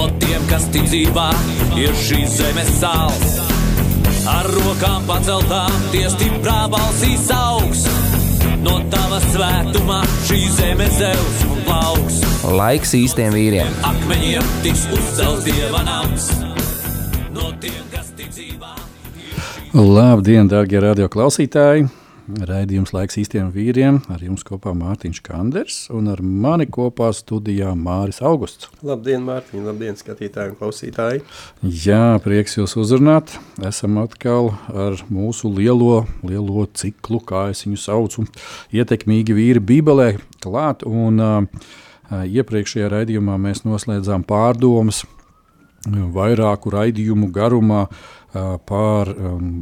No tiem, kas ticībā ir šīs zemes sāls. Ar rokām paceltām, tie stiprā balsīs augs. No tava svētumā šī zeme zeus un plauks. Laiks īstiem vīriem. Akmeņiem tiks uzcelts dieva nams. No tiem, kas ticībā. Labdien, darbie radioklausītāji! Raidījums laiks īstiem vīriem. Ar jums kopā Mārtiņš Kanders un ar mani kopā studijā Māris Augusts. Labdien, Mārtiņ! Labdien, skatītāji un klausītāji! Jā, prieks jūs uzrunāt. Esam atkal ar mūsu lielo, lielo ciklu, kā es viņu saucu, ietekmīgi vīri Bībelē klāt. Un, uh, iepriekšējā raidījumā mēs noslēdzām pārdomas vairāku raidījumu garumā par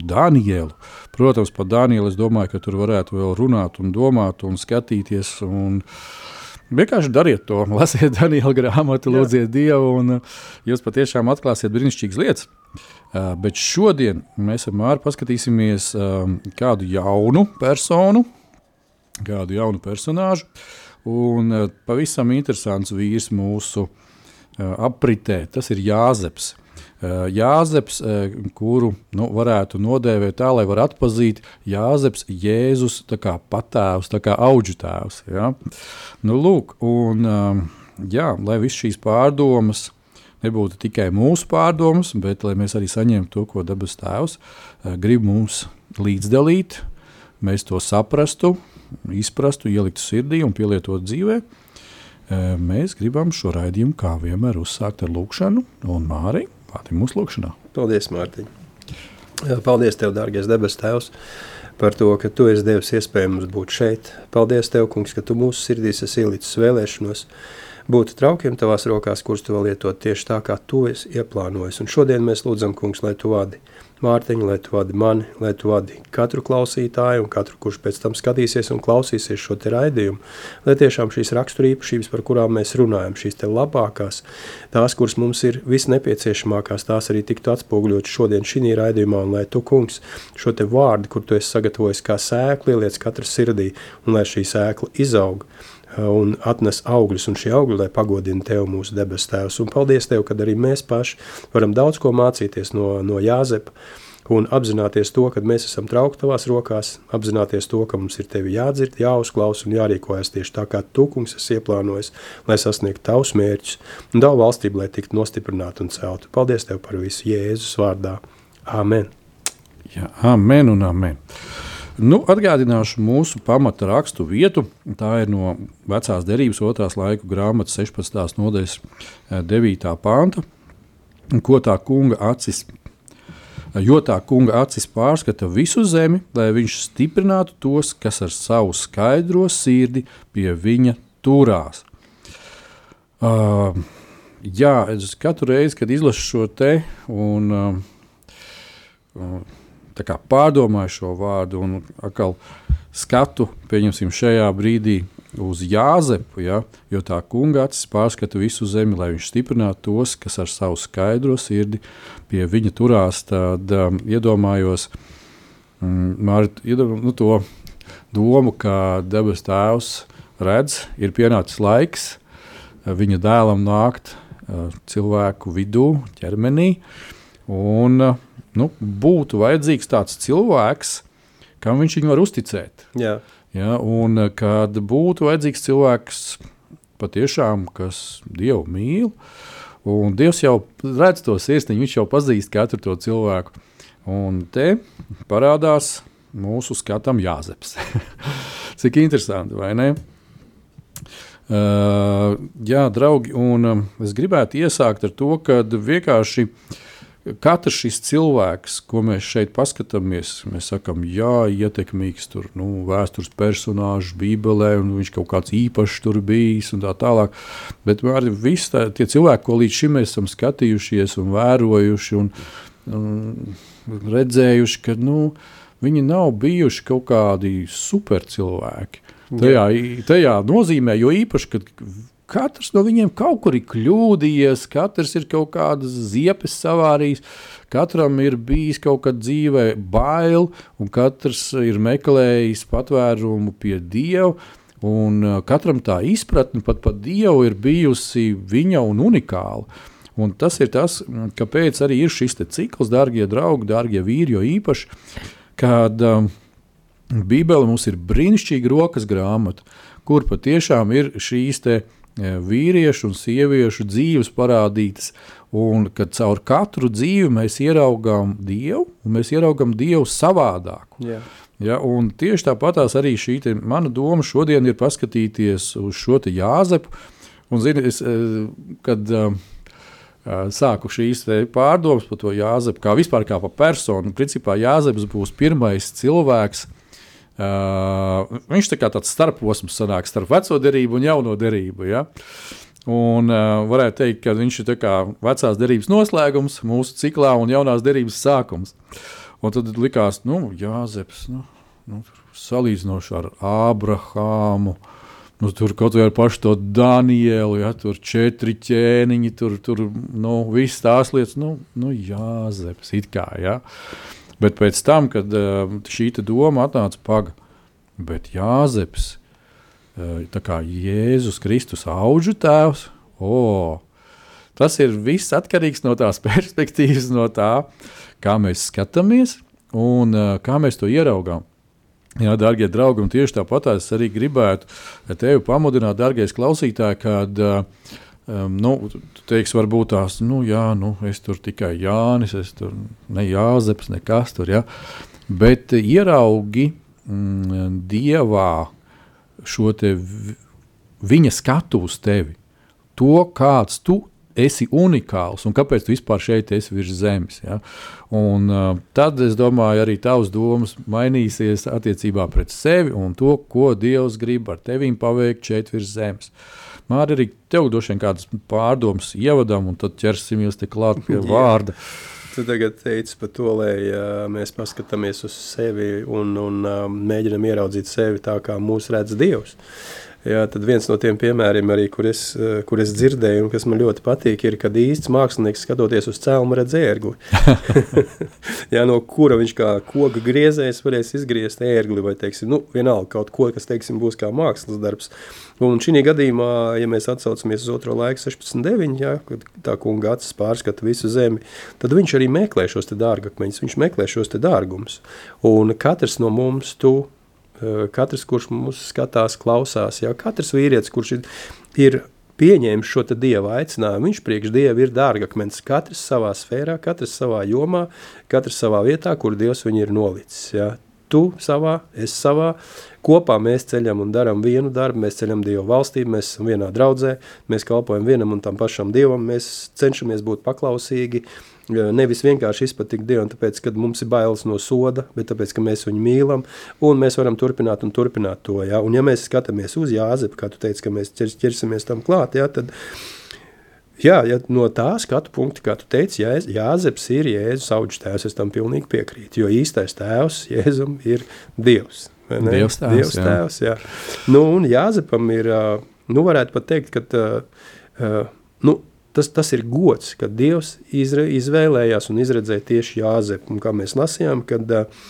Danielu. Protams, par Danielu es domāju, ka tur varētu vēl runāt un domāt un skatīties. Un Vienkārši dariet to, lasiet Daniela grāmatu, lūdziet Dievu, un jūs patiešām atklāsiet brīnišķīgas lietas. Bet šodien mēs ar Māru paskatīsimies kādu jaunu personu, kādu jaunu personāžu. Un pavisam interesants vīrs mūsu apritē, tas ir Jāzeps. Uh, Jāzeps, uh, kuru nu, varētu nodēvēt tā, lai varētu atpazīt Jāzeps, Jēzus, kā patēvs, kā auģu tēvs. Ja? Nu, lūk, un, um, jā, lai visas šīs pārdomas nebūtu tikai mūsu pārdomas, bet lai mēs arī saņemtu to, ko dabas tēvs grib mums līdzdalīt, mēs to saprastu, izprastu, ieliktu sirdī un pielietotu dzīvē. Mēs gribam šo raidījumu, kā vienmēr, uzsākt ar lūkšanu un Māriju. Pātim mūsu lūkšanā. Paldies, Mārtiņ! Paldies, Tev, dārgais debes Tēvs, par to, ka Tu esi devis iespēju mums būt šeit. Paldies, Tev, kungs, ka Tu mūsu sirdīs esi ielicis vēlēšanos būt traukiem Tavās rokās, kurus Tu vēl lietot tieši tā, kā Tu esi ieplānojis. Un šodien mēs lūdzam, kungs, lai Tu vadi Mārtiņu, lai Tu vadi mani, lai Tu vadi katru klausītāju un katru, kurš pēc tam skatīsies un klausīsies šo te raidījumu, lai tiešām šīs raksturīpašības, par kurām mēs runājam, šīs te labākās, tās, kuras mums ir visnepieciešamākās, tās arī tiktu atspoguļot šodien šī raidījumā, un lai Tu, kungs, šo te vārdu, kur Tu esi sagatavojis kā sēkli, ieliec katra sirdī, un lai šī sēkla izaug, un atnes augļus, un šie augļi, lai pagodina Tev mūsu debes Tēvs. Un paldies Tev, kad arī mēs paši varam daudz ko mācīties no, no Jāzepa, un apzināties to, ka mēs esam traukti tavās rokās, apzināties to, ka mums ir tevi jādzird, jāuzklaus un jārīkojas tieši tā, kā tu, kungs, esi ieplānojis, lai sasniegtu tavus mērķus un tavu valstību, lai tiktu nostiprinātu un celtu. Paldies Tev par visu Jēzus vārdā. Amen. Jā, amen un amen. Nu, atgādināšu mūsu pamata rakstu vietu. Tā ir no vecās derības otrās laiku grāmatas 16. nodaļas 9. panta. Ko tā kunga acis, jo tā kunga acis pārskata visu zemi, lai viņš stiprinātu tos, kas ar savu skaidro sirdi pie viņa turās. Uh, jā, es katru reizi, kad izlasu šo te un uh, uh, pārdomāju šo vārdu un atkal skatu, pieņemsim, šajā brīdī uz Jāzepu, ja, jo tā kunga acis pārskata visu zemi, lai viņš stiprinātu tos, kas ar savu skaidro sirdi pie viņa turās. Tad um, iedomājos mm, Mārit, iedom, nu, to domu, ka debes tēvs redz, ir pienācis laiks viņa dēlam nākt uh, cilvēku vidū, ķermenī. Un, uh, nu, būtu vajadzīgs tāds cilvēks, kam viņš viņu var uzticēt. Jā. Ja, un eh, kad būtu vajadzīgs cilvēks, patiešām, kas Dievu mīl, un Dievs jau redz to sirsniņu, viņš jau pazīst katru to cilvēku. Un te parādās mūsu skatam Jāzeps. Cik interesanti, vai ne? Uh, jā, draugi, un uh, es gribētu iesākt ar to, ka vienkārši uh, katrs šis cilvēks, ko mēs šeit paskatāmies, mēs sakām, jā, ietekmīgs tur, nu, vēstures personāžs Bībelē, un viņš kaut kāds īpašs tur bijis un tā tālāk. Bet arī visi tā, tie cilvēki, ko līdz šim mēs esam skatījušies un vērojuši un, un redzējuši, ka nu, viņi nav bijuši kaut kādi supercilvēki. Tajā, tajā nozīmē, jo īpaši, kad Katrs no viņiem kaut kur ir kļūdījies, katrs ir kaut kādas ziepes savārījis, katram ir bijis kaut kāda dzīvē bail, un katrs ir meklējis patvērumu pie Dieva. Un uh, katram tā izpratne pat par Dievu ir bijusi viņa un unikāla. Un tas ir tas, kāpēc arī ir šis cikls, darbie draugi, darbie vīri, jo īpaši, kad um, Bībele mums ir brīnišķīga rokas grāmata, kur patiešām ir šīs uh, vīriešu un sieviešu dzīves parādītas, un kad caur katru dzīvi mēs ieraugām Dievu, un mēs ieraugām Dievu savādāku. Yeah. Ja, tieši tāpat arī šī te, mana doma šodien ir paskatīties uz šo Jāzepu. Un, zini, es, kad uh, sāku šīs pārdomas par to Jāzepu, kā vispār kā par personu, principā Jāzeps būs pirmais cilvēks, Uh, viņš tā kā tāds starposms sanāk starp veco derību un jauno derību. Ja? Un uh, varētu teikt, ka viņš ir vecās derības noslēgums mūsu ciklā un jaunās derības sākums. Un tad likās, nu, Jāzeps, nu, nu, salīdzinoši ar Ābrahāmu. Nu, tur kaut kā ar pašu to Danielu, ja tur četri ķēniņi, tur, tur nu, viss tās lietas, nu, nu Jāzeps, kā. Ja. Bet pēc tam, kad uh, šī doma atnāca paga, bet Jāzeps, uh, kā Jēzus Kristus augu tēvs, oh, tas ir viss atkarīgs no tās perspektīvas, no tā, kā mēs skatāmies un uh, kā mēs to ieraugām. Jā, darbie draugi, un tieši tāpat es arī gribētu tevi pamudināt, darbie klausītāji, kad uh, Um, nu, tu teiksi, varbūt tās, nu, jā, nu, es tur tikai Jānis, es tur ne Jāzeps, nekas tur, ja. Bet ieraugi mm, Dievā šo te viņa skatu uz tevi, to, kāds tu esi unikāls un kāpēc tu vispār šeit esi virs zemes. Ja? Un, uh, tad es domāju, arī tavs domas mainīsies attiecībā pret sevi un to, ko Dievs grib ar tevīm paveikt šeit virs zemes. Uh, Mārķis, arī tev vien kādas pārdomas ievadam, un tad ķersimies klāt pie vārda. Tu tagad teici par to, lai uh, mēs paskatāmies uz sevi un, un uh, mēģinam ieraudzīt sevi tā, kā mūs redz Dievs. Uh, Jā, tad viens no tiem piemēriem, arī, kur, es, eh, kur es dzirdēju, un kas man ļoti patīk, ir, kad īsts mākslinieks skatoties uz cēlumu redz ērgli. jā, no kura viņš kā koka griezējs varēs izgriezt ērgli, vai, teiksim, nu, vienalga kaut ko, kas, teiksim, būs kā mākslas darbs. Un šī gadījumā, ja mēs atsaucamies uz otro laiku 16.9, jā, kad tā kunga acis pārskata visu zemi, tad viņš arī meklē šos dārgakmeņus, viņš meklē šos dārgumus. Un katrs no mums, tu, katrs, kurš mūsu skatās, klausās, jau katrs vīrietis, kurš ir, ir pieņēmis šo dieva aicinājumu, viņš priekš dieva ir dārgakmens. Katrs savā sfērā, katrs savā jomā, katrs savā vietā, kur dievs viņu ir nolicis. Ja? Tu savā, es savā, kopā mēs ceļam un darām vienu darbu, mēs ceļam Dievu valstību, mēs esam vienā draudzē, mēs kalpojam vienam un tam pašam Dievam, mēs cenšamies būt paklausīgi, uh, Nevis vienkārši izpatikt Dievam, tāpēc, ka mums ir bailes no soda, bet tāpēc, ka mēs viņu mīlam, un mēs varam turpināt un turpināt to. Ja? Un ja mēs skatāmies uz Jāzepu, kā tu teici, ka mēs ķersimies tam klāt, ja, tad Jā, ja no tā skatu punkta, kā tu teici, Jā, Jāzeps ir Jēzus auģis tēvs, es tam pilnīgi piekrītu, jo īstais tēvs Jēzum ir Dievs. Dievs tēvs, Dievs tēvs jā. jā. Nu, un Jāzepam ir, nu varētu pat teikt, ka, uh, nu, tas, tas ir gods, kad Dievs izre, izvēlējās un izredzēja tieši Jāzepu. Un kā mēs lasījām, kad uh,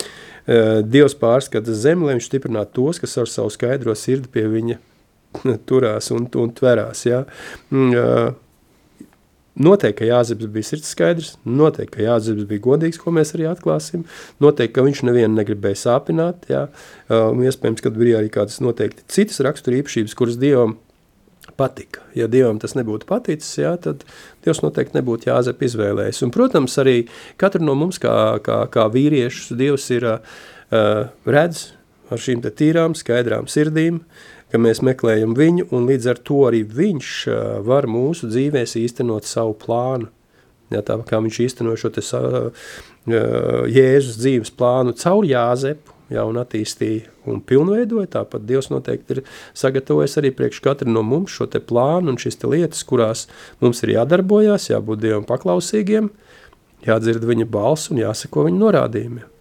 Dievs pārskata zemi, lai viņš stiprinātu tos, kas ar savu skaidro sirdi pie viņa turās un, un tverās. Ja? Uh, Noteikti, ka Jāzeps bija sirds skaidrs, noteikti, ka Jāzeps bija godīgs, ko mēs arī atklāsim. Noteikti, ka viņš nevienu negribēja sāpināt. Jā. Uh, iespējams, ka bija arī kādas noteikti citas rakstura īpašības, kuras Dievam patika. Ja Dievam tas nebūtu paticis, jā, tad Dievs noteikti nebūtu Jāzep izvēlējis. Un, protams, arī katru no mums kā, kā, kā vīriešus Dievs ir uh, redz ar šīm tīrām, skaidrām sirdīm, ka mēs meklējam viņu, un līdz ar to arī viņš uh, var mūsu dzīvēs īstenot savu plānu. Ja, tā kā viņš īsteno šo te, uh, Jēzus dzīves plānu caur Jāzepu, ja, un attīstīja un pilnveidoja. Tāpat Dievs noteikti ir sagatavojis arī priekš katra no mums šo plānu un šīs lietas, kurās mums ir jādarbojas, jābūt Dievam paklausīgiem, jādzird viņa balss un jāseko viņa norādījumiem.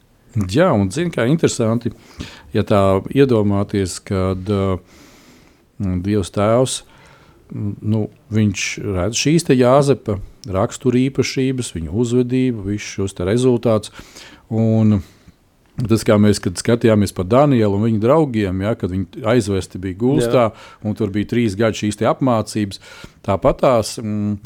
Jā, un zini, kā interesanti, ja tā iedomāties, kad uh, Dievs Tēvs, nu, viņš redz šīs Jāzepa rakstura īpašības, viņa uzvedību, visus šos rezultātus. Un Tas, kā mēs skatījāmies par Danielu un viņa draugiem, ja, kad viņi aizvesti bija gulstā, Jā. un tur bija trīs gadi šīs apmācības. Tāpat tās mm,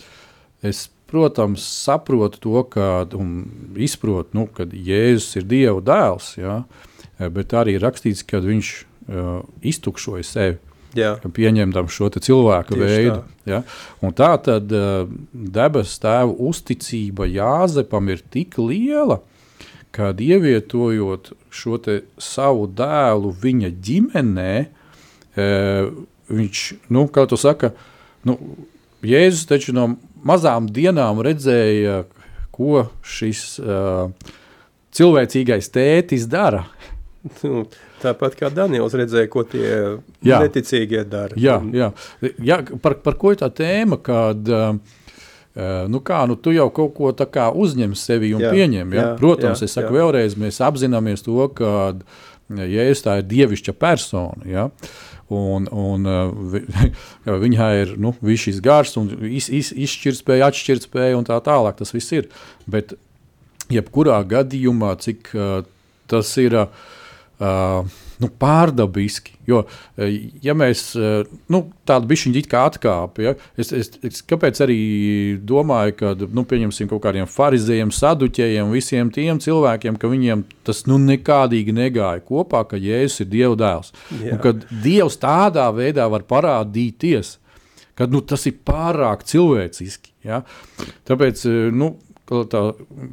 es, protams, saprotu to, ka, un izprotu, nu, ka Jēzus ir Dieva dēls, ja, bet arī rakstīts, ka viņš uh, iztukšoja sevi. Jā. Pieņemam šo cilvēku Tieši veidu. Tā. Ja? Un tā tad uh, debesu tēva uzticība Jāzepam ir tik liela, kad ievietojot šo savu dēlu viņa ģimenē, e, viņš, nu, kā tu saka, nu, Jēzus taču no mazām dienām redzēja, ko šis uh, cilvēcīgais tētis dara. Nu, tāpat kā Daniels redzēja, ko tie jā. neticīgie dara. Jā, jā. jā par, par ko ir tā tēma, kad uh, nu kā, nu, tu jau kaut ko uzņem sevi un jā, pieņem. Ja? Jā, Protams, jā, es saku jā. vēlreiz, mēs apzināmies to, ka Jēzus tā ir dievišķa persona. Ja? Un, un viņai ir nu, šis gars, un iz, iz, izšķirtspēja, atšķirtspēja un tā tālāk. Tas viss ir. Bet jebkurā gadījumā, cik uh, tas ir. Uh, nu, pārdabiski. Jo, e, ja mēs e, nu, tādu bišķiņu kā atkāpjam, ja, es, es, es kāpēc arī domāju, ka nu, pieņemsim kaut kādiem farizējiem, saduķējiem, visiem tiem cilvēkiem, ka viņiem tas nu, nekādīgi negāja kopā, ka Jēzus ir Dieva dēls. Jā. Un kad Dievs tādā veidā var parādīties, kad nu, tas ir pārāk cilvēciski. Ja? Tāpēc e, nu, tā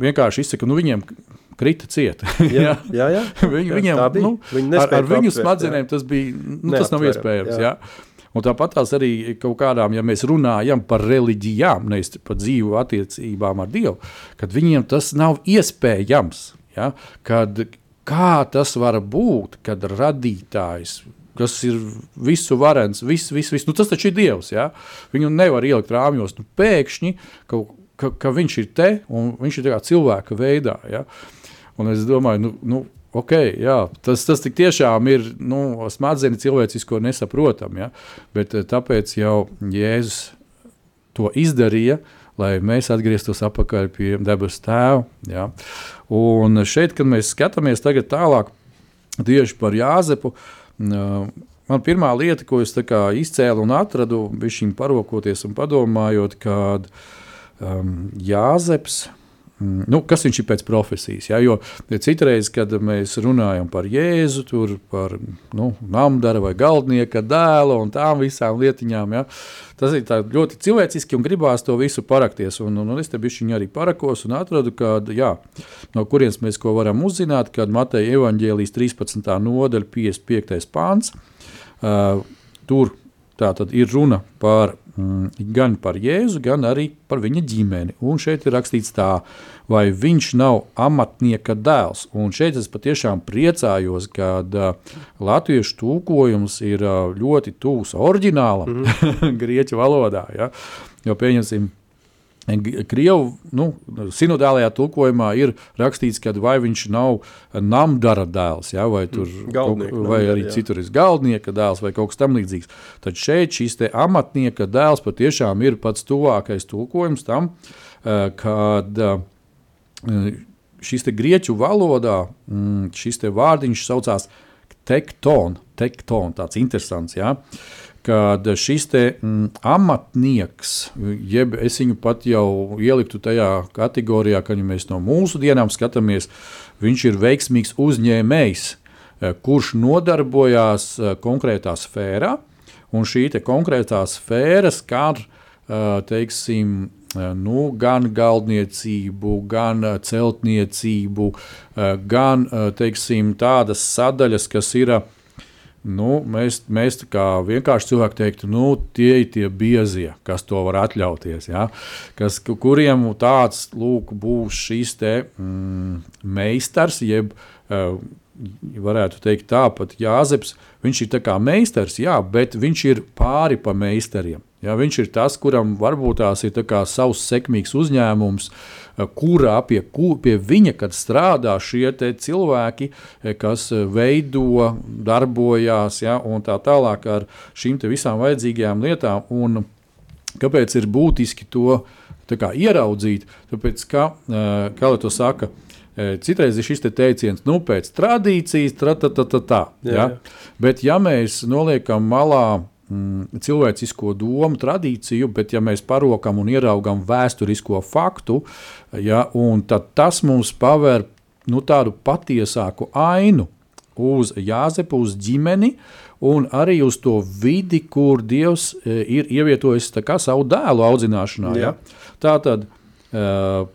vienkārši izsaka, nu, viņiem krita cieta. jā, jā, jā, Viņu, jā, viņam, nu, Viņi ar, ar viņu smadzenēm jā. tas bija, nu, tas nav iespējams. Jā. Jā. Un tāpat tās arī kaut kādām, ja mēs runājam par reliģijām, nevis par dzīvu attiecībām ar Dievu, kad viņiem tas nav iespējams. Ja? Kad, kā tas var būt, kad radītājs kas ir visu varens, viss, viss, viss. Nu, tas taču ir Dievs. Ja? Viņu nevar ielikt rāmjos. Nu, pēkšņi, ka, ka, ka viņš ir te un viņš ir cilvēka veidā. Ja? Un es domāju, nu, nu, okay, jā, tas, tas tiešām ir nu, smadzenes cilvēcisko nesaprotam. Ja? Bet eh, tāpēc jau Jēzus to izdarīja. Lai mēs atgrieztos atpakaļ pie debesu tēva. Ja? Un šeit, kad mēs skatāmies tālāk tieši par Jāzepu, man pirmā lieta, ko es izcēlu un atradu, bija šī parokoties un padomājot, kad um, Jāzeps Mm, nu, kas viņš ir pēc profesijas. Ja? Jo citreiz, kad mēs runājam par Jēzu, tur par nu, namdara vai galdnieka dēlu un tām visām lietiņām, ja? tas ir ļoti cilvēciski un gribās to visu parakties. Un, un, un es te biju arī parakos un atradu, kad, jā, no kurienes mēs ko varam uzzināt, kad Mateja evaņģēlijas 13. nodaļa 55. pāns. Uh, tur tā tad ir runa par gan par Jēzu, gan arī par viņa ģimeni. Un šeit ir rakstīts tā, vai viņš nav amatnieka dēls. Un šeit es patiešām priecājos, ka uh, latviešu tūkojums ir uh, ļoti tuvs oriģinālam mm -hmm. grieķu valodā. Ja? Jo pieņemsim, Krievu nu, sinodālajā tulkojumā ir rakstīts, ka vai viņš nav namdara dēls, ja, vai, tur, Galdnieka, kaut, vai arī jā. citur ir galdnieka dēls vai kaut kas tamlīdzīgs. Tad šeit šis amatnieka dēls patiešām ir pats tuvākais tulkojums tam, eh, kad eh, šis grieķu valodā mm, šis vārdiņš saucās tekton, tekton tāds interesants. Ja. Uh, kad šis te, mm, amatnieks, jeb es viņu pat jau ieliktu tajā kategorijā, ka ja mēs no mūsu dienām skatāmies, viņš ir veiksmīgs uzņēmējs, eh, kurš nodarbojās eh, konkrētā sfērā, un šī konkrētā sfēra skar eh, teiksim, nu, gan galdniecību, gan celtniecību, gan teiksim, tādas sadaļas, kas ir Nu, mēs, mēs vienkārši cilvēki teiktu, nu, tie ir tie biezie, kas to var atļauties. Ja? Kas, kuriem tāds lūk, būs šis te, mm, meistars, jeb uh, varētu teikt tāpat Jāzeps, viņš ir kā meistars, jā, bet viņš ir pāri pa meistariem. Ja, viņš ir tas, kuram varbūt tās ir savs sekmīgs uzņēmums, eh, kurā pie, pie viņa strādā šie cilvēki, eh, kas eh, veido, darbojās ja, un tā tālāk ar šīm visām vajadzīgajām lietām. Un kāpēc ir būtiski to kā, ieraudzīt? Tāpēc, ka, kā lai to saka, Citreiz ir šis te teiciens, nu, pēc tradīcijas, tā, tā, tā, tā. tā? Jā, jā. Bet, ja mēs noliekam malā mm, cilvēcisko domu, tradīciju, bet ja mēs parokam un ieraugam vēsturisko faktu, ja, tad tas mums paver nu, tādu patiesāku ainu uz Jāzepu, uz ģimeni. Un arī uz to vidi, kur Dievs e, ir ievietojis savu dēlu audzināšanā. Ja? Tā tad uh,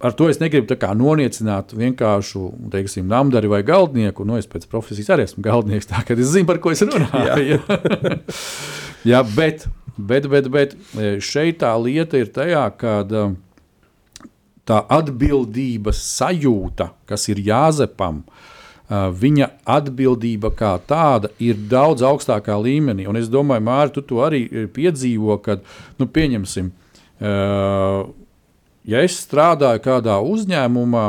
ar to es negribu noniecināt vienkāršu teiksim, namdari vai galdnieku. Nu, es pēc profesijas arī esmu galdnieks, tā kā es zinu, par ko es runāju. Jā. Jā, bet, bet, bet, bet šeit tā lieta ir tajā, ka um, tā atbildības sajūta, kas ir Jāzepam, uh, viņa atbildība kā tāda ir daudz augstākā līmenī. Un es domāju, Mārtiņ, tu to arī piedzīvo, kad, nu, pieņemsim, uh, ja es strādāju kādā uzņēmumā,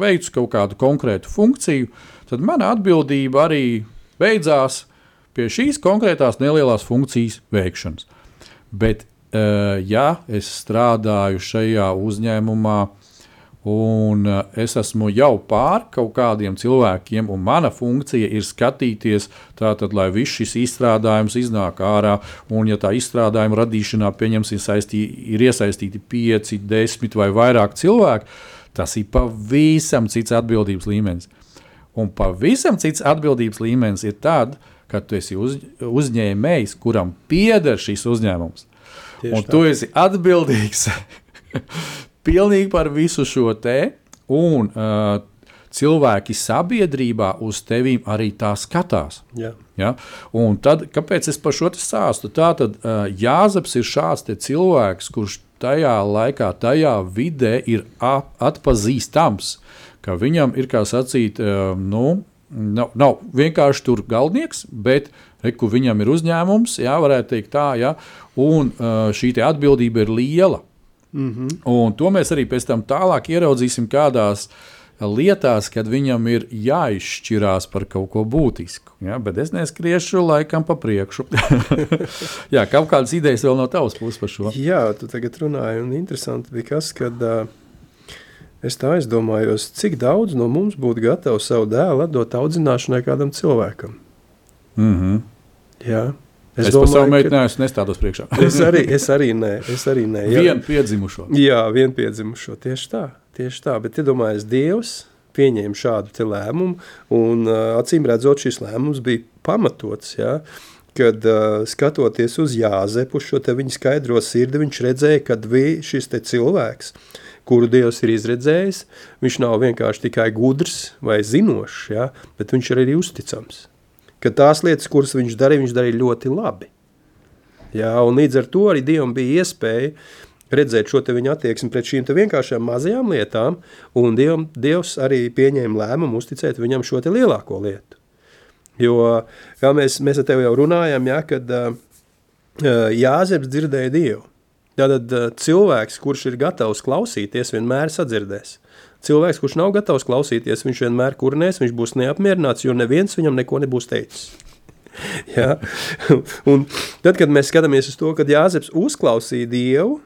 veicu kaut kādu konkrētu funkciju, tad mana atbildība arī beidzās pie šīs konkrētās nelielās funkcijas veikšanas. Bet, eh, ja es strādāju šajā uzņēmumā, Un eh, es esmu jau pār kaut kādiem cilvēkiem, un mana funkcija ir skatīties, tātad, lai viss šis izstrādājums iznāk ārā. Un, ja tā izstrādājuma radīšanā saistī, ir iesaistīti 5, 10 vai vairāk cilvēku, tas ir pavisam cits atbildības līmenis. Un pavisam cits atbildības līmenis ir tad, kad tu esi uz, uzņēmējs, kuram pieder šis uzņēmums. Tieši un tā. tu esi atbildīgs pilnīgi par visu šo te. Un, uh, cilvēki sabiedrībā uz tevi arī tā skatās. Jā. Ja? Un tad, kāpēc es par šo stāstu? Tā tad uh, Jāzeps ir šāds cilvēks, kurš tajā laikā, tajā vidē ir atpazīstams, ka viņam ir, kā sacīt, uh, nu, nav, nav vienkārši tur galvenieks, bet reku, viņam ir uzņēmums, jā, varētu teikt tā, jā, un uh, šī atbildība ir liela. Mm -hmm. Un to mēs arī pēc tam tālāk ieraudzīsim kādās lietās, kad viņam ir jāizšķirās par kaut ko būtisku. Ja? Bet es neskriešu laikam pa priekšu. Jā, kaut kādas idejas vēl no tavas puses par šo. Jā, tu tagad runāji, un interesanti bija kas, kad uh, es tā aizdomājos, cik daudz no mums būtu gatavs savu dēlu atdot audzināšanai kādam cilvēkam. Mm -hmm. Jā. Es, es domāju, savu meitu neesmu nestādos priekšā. es, arī, es arī nē, es arī nē. Jā. Vienu piedzimušo. Jā, vienu piedzimušo, tieši tā, tieši tā. Bet iedomājies, Dievs pieņēma šādu lēmumu, un uh, acīm redzot, šis lēmums bija pamatots, jā, kad uh, skatoties uz Jāzepu, šo te viņa skaidro sirdi, viņš redzēja, ka šis te cilvēks, kuru Dievs ir izredzējis, viņš nav vienkārši tikai gudrs vai zinošs, jā, bet viņš ir arī uzticams ka tās lietas, kuras viņš darīja, viņš darīja ļoti labi. Jā, un līdz ar to arī Dievam bija iespēja redzēt šo viņa attieksmi pret šīm vienkāršām mazajām lietām, un Dievam, Dievs arī pieņēma lēmumu uzticēt viņam šo lielāko lietu. Jo, kā mēs, mēs ar tevi jau runājam, ja, kad uh, Jāzeps dzirdēja Dievu, tad uh, cilvēks, kurš ir gatavs klausīties, vienmēr sadzirdēs. Cilvēks, kurš nav gatavs klausīties, viņš vienmēr kurnēs, viņš būs neapmierināts, jo neviens viņam neko nebūs teicis. ja? Un tad, kad mēs skatāmies uz to, kad Jāzeps uzklausīja Dievu,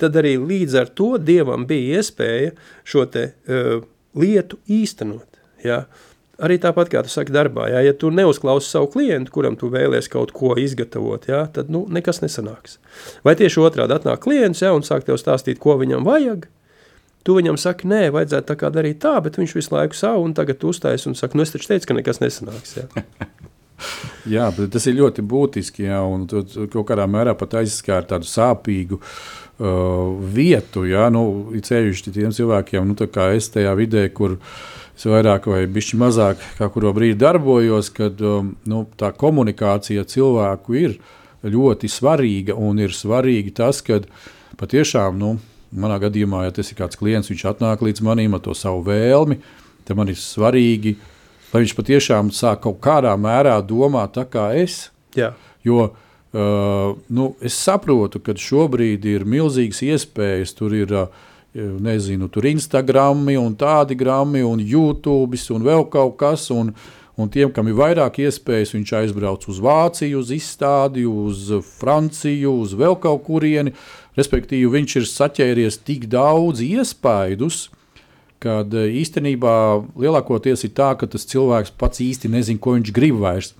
tad arī līdz ar to Dievam bija iespēja šo te, uh, lietu īstenot. Ja? Arī tāpat, kā tu saki darbā, ja, ja tu neuzklausi savu klientu, kuram tu vēlies kaut ko izgatavot, ja, tad nu, nekas nesanāks. Vai tieši otrādi atnāk klients ja, un sāk tev stāstīt, ko viņam vajag, Tu viņam saki, nē, vajadzētu tā kā darīt tā, bet viņš visu laiku savu un tagad uzstājas un saka, nu es taču teicu, ka nekas nesanāks. Jā. jā, bet tas ir ļoti būtiski, jā, un tu, tu kaut kādā mērā pat aizskāri tādu sāpīgu uh, vietu, jā, nu, ceļuši tiem cilvēkiem, nu, tā kā es tajā vidē, kur es vairāk vai bišķi mazāk kā kuru brīdi darbojos, kad um, nu, tā komunikācija cilvēku ir ļoti svarīga un ir svarīgi tas, ka patiešām, nu, manā gadījumā, ja tas ir kāds klients, viņš atnāk līdz manim ar to savu vēlmi, tad man ir svarīgi, lai viņš patiešām sāk kaut kādā mērā domāt tā kā es. Jā. Jo uh, nu, es saprotu, ka šobrīd ir milzīgas iespējas, tur ir uh, nezinu, tur Instagram, un tādi grami, un YouTube, un vēl kaut kas. Un, un tiem, kam ir vairāk iespējas, viņš aizbrauc uz Vāciju, uz izstādi, uz Franciju, uz vēl kaut kurieni. Respektīvi, viņš ir saķēries tik daudz iespaidus, kad īstenībā lielākoties ir tā, ka tas cilvēks pats īsti nezina, ko viņš grib vairs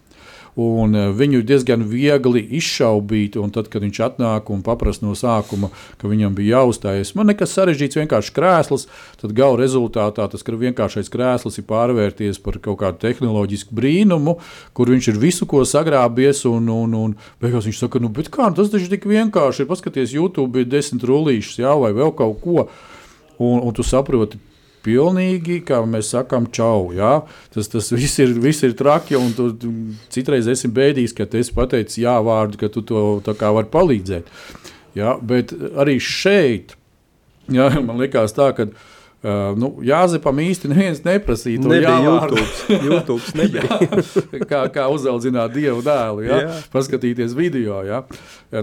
un eh, viņu diezgan viegli izšaubīt. Tad, kad viņš atnāk un paprasta no sākuma, ka viņam bija jāuzstājas, man nekas sarežģīts, vienkārši krēsls, tad gala rezultātā tas vienkāršais krēsls ir pārvērties par kaut kādu tehnoloģisku brīnumu, kur viņš ir visu ko sagrābies. Un, un, un beigās viņš saka, nu, kā tas taču tik vienkārši ir. Paskaties, YouTube ir desmit rullīšas, jā, vai vēl kaut ko. Un, un tu saproti, pilnīgi, kā mēs sakām, čau. Ja? Tas, tas viss, ir, viss ir traki, un tu, citreiz esi bēdīgs, ka tu esi pateicis jā vārdu, ka tu to vari palīdzēt. Ja? Bet arī šeit, ja, man liekas tā, ka Uh, nu, Jāzepam īsti neviens neprasīja to jāvārdu. YouTube nebija. jā, kā, kā uzaudzināt dievu dēlu, jā? Jā. paskatīties video. Jā.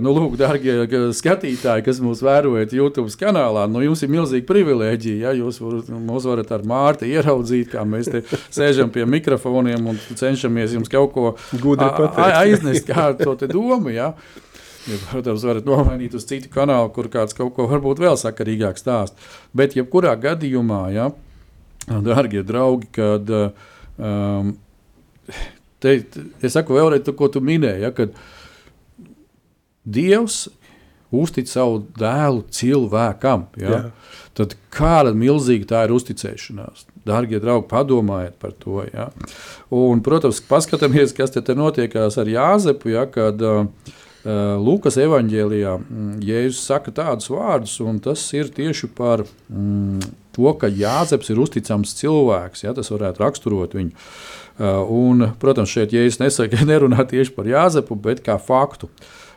Nu, lūk, darbie skatītāji, kas mūs vērojat YouTube kanālā, nu, jums ir milzīga privilēģija. Ja? Jūs var, mūs varat ar Mārtu ieraudzīt, kā mēs te sēžam pie mikrofoniem un cenšamies jums kaut ko aiznest, kā to domu. Ja? Ja, protams, varat nomainīt uz citu kanālu, kur kāds kaut ko varbūt vēl sakarīgāk stāst. Bet, jebkurā gadījumā, ja, darbie draugi, kad um, te, es saku vēlreiz, to, ko tu minēji, ja, kad Dievs uztic savu dēlu cilvēkam. Ja? Jā. Tad kāda milzīga tā ir uzticēšanās? Darbie draugi, padomājiet par to. Ja? Un, protams, paskatāmies, kas te, te notiekās ar Jāzepu. Ja, kad, uh, Lūkas evanģēlijā mm, Jēzus saka tādus vārdus, un tas ir tieši par mm, to, ka Jāzeps ir uzticams cilvēks. Ja, tas varētu raksturot viņu. Eh, un, protams, šeit Jēzus nesaka, nerunā tieši par Jāzepu, bet kā faktu.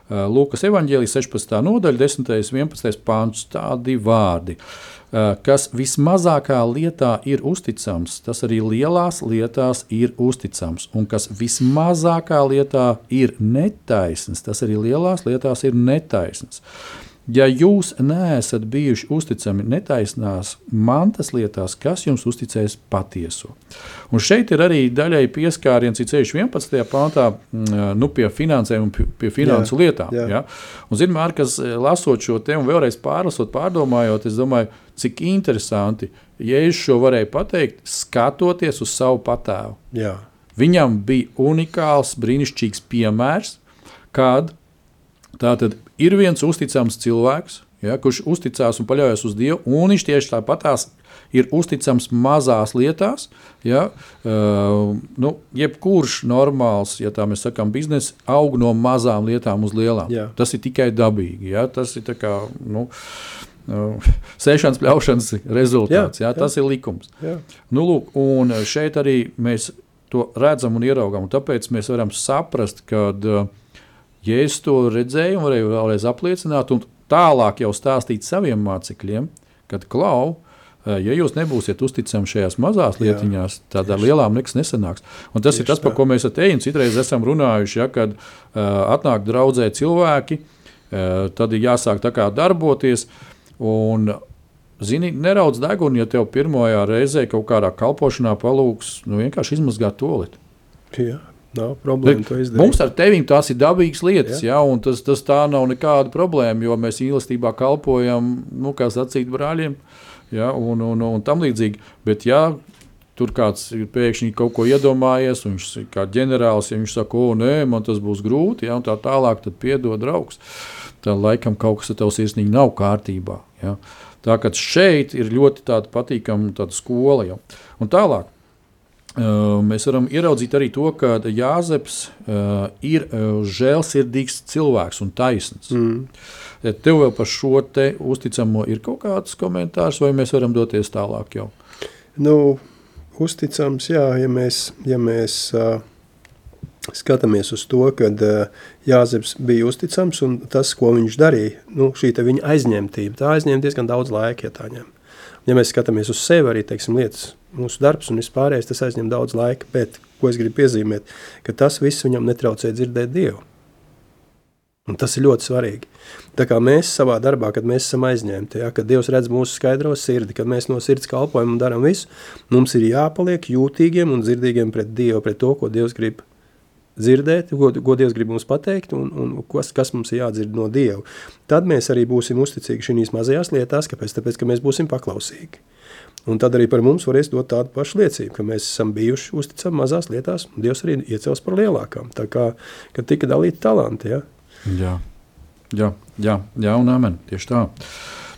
Eh, Lūkas evanģēlijas 16. nodaļa, 10. un 11. pāns, tādi vārdi. Eh, kas vismazākā lietā ir uzticams, tas arī lielās lietās ir uzticams. Un kas vismazākā lietā ir netaisns, tas arī lielās lietās ir netaisns. Ja jūs neesat bijuši uzticami netaisnās mantas lietās, kas jums uzticēs patieso? Un šeit ir arī daļai pieskāriens, ir ceļš 11. pāntā, mm, nu, pie finansēm un pie finansu jā, lietām. Jā. Ja? Un, zinām, kas eh, lasot šo tēmu, vēlreiz pārlasot, pārdomājot, es domāju, cik interesanti, ja es šo varēju pateikt, skatoties uz savu patēvu. Jā. Viņam bija unikāls, brīnišķīgs piemērs, kad tātad ir viens uzticams cilvēks, ja, kurš uzticās un paļaujas uz Dievu, un viņš tieši tāpatās ir uzticams mazās lietās. Ja, uh, nu, jebkurš normāls, ja tā mēs sakām, biznesa aug no mazām lietām uz lielām. Jā. Tas ir tikai dabīgi. Ja, tas ir kā. Nu, uh, Sēšanas, pļaušanas rezultāts. Jā, jā, tas jā. ir likums. Jā. Nu, lūk, un šeit arī mēs to redzam un ieraugām. Un tāpēc mēs varam saprast, ka uh, Ja es to redzēju un varēju vēlreiz apliecināt, un tālāk jau stāstīt saviem mācekļiem, kad klau, eh, ja jūs nebūsiet uzticami šajās mazās lietiņās, tad ar lielām nekas nesanāks. Un tas Tieši ir tas, par ko mēs ar teju citreiz esam runājuši, ja, kad uh, atnāk draudzē cilvēki, uh, tad ir jāsāk tā kā darboties. Un, Zini, neraudz degunu, ja tev pirmajā reizē kaut kādā kalpošanā palūgs nu, vienkārši izmazgāt to lietu. Jā. Nav problēma. Mums ar tevi tās ir dabīgas lietas, ja? Ja, un tas, tas tā nav nekāda problēma, jo mēs mīlestībā kalpojam, nu, kā sacīt, brāļiem, ja, un, un, un tam līdzīgi. Bet, ja tur kāds ir pēkšņi kaut ko iedomājies, un viņš kā ģenerālis, ja viņš saka, o, nē, man tas būs grūti, ja, un tā tālāk, tad piedod draugs. Tad laikam kaut kas ar tev sirsnīgi nav kārtībā. Ja. Tā kā šeit ir ļoti patīkama skola. Ja. Un tālāk, Mēs varam ieraudzīt arī to, ka Jāzeps ir žēlsirdīgs cilvēks un taisns. Mm. Tev vēl par šo uzticamo ir kaut kāds komentārs, vai mēs varam doties tālāk jau? Nu, uzticams, jā, ja mēs, ja mēs uh, skatāmies uz to, ka uh, Jāzeps bija uzticams un tas, ko viņš darīja, nu, šī viņa aizņemtība, tā aizņem diezgan daudz laika, ja tā ņem. Ja mēs skatāmies uz sevi, arī teiksim, lietas, mūsu darbs un vispārējais, tas aizņem daudz laika, bet ko es gribu piezīmēt, ka tas viss viņam netraucē dzirdēt Dievu. Un tas ir ļoti svarīgi. Tā kā mēs savā darbā, kad mēs esam aizņemti, ja, kad Dievs redz mūsu skaidro sirdi, kad mēs no sirds kalpojam un darām visu, mums ir jāpaliek jūtīgiem un dzirdīgiem pret Dievu, pret to, ko Dievs grib dzirdēt, ko, ko Dievs grib mums pateikt un, un kas, kas mums ir jādzird no Dieva. Tad mēs arī būsim uzticīgi šīs mazajās lietās, kāpēc? Tāpēc, ka mēs būsim paklausīgi. Un tad arī par mums varēs dot tādu pašu liecību, ka mēs esam bijuši uzticami mazās lietās, un Dievs arī iecels par lielākām. Tā kā, tika dalīti talanti, ja? Jā, jā, jā, jā un amen. Tieši tā.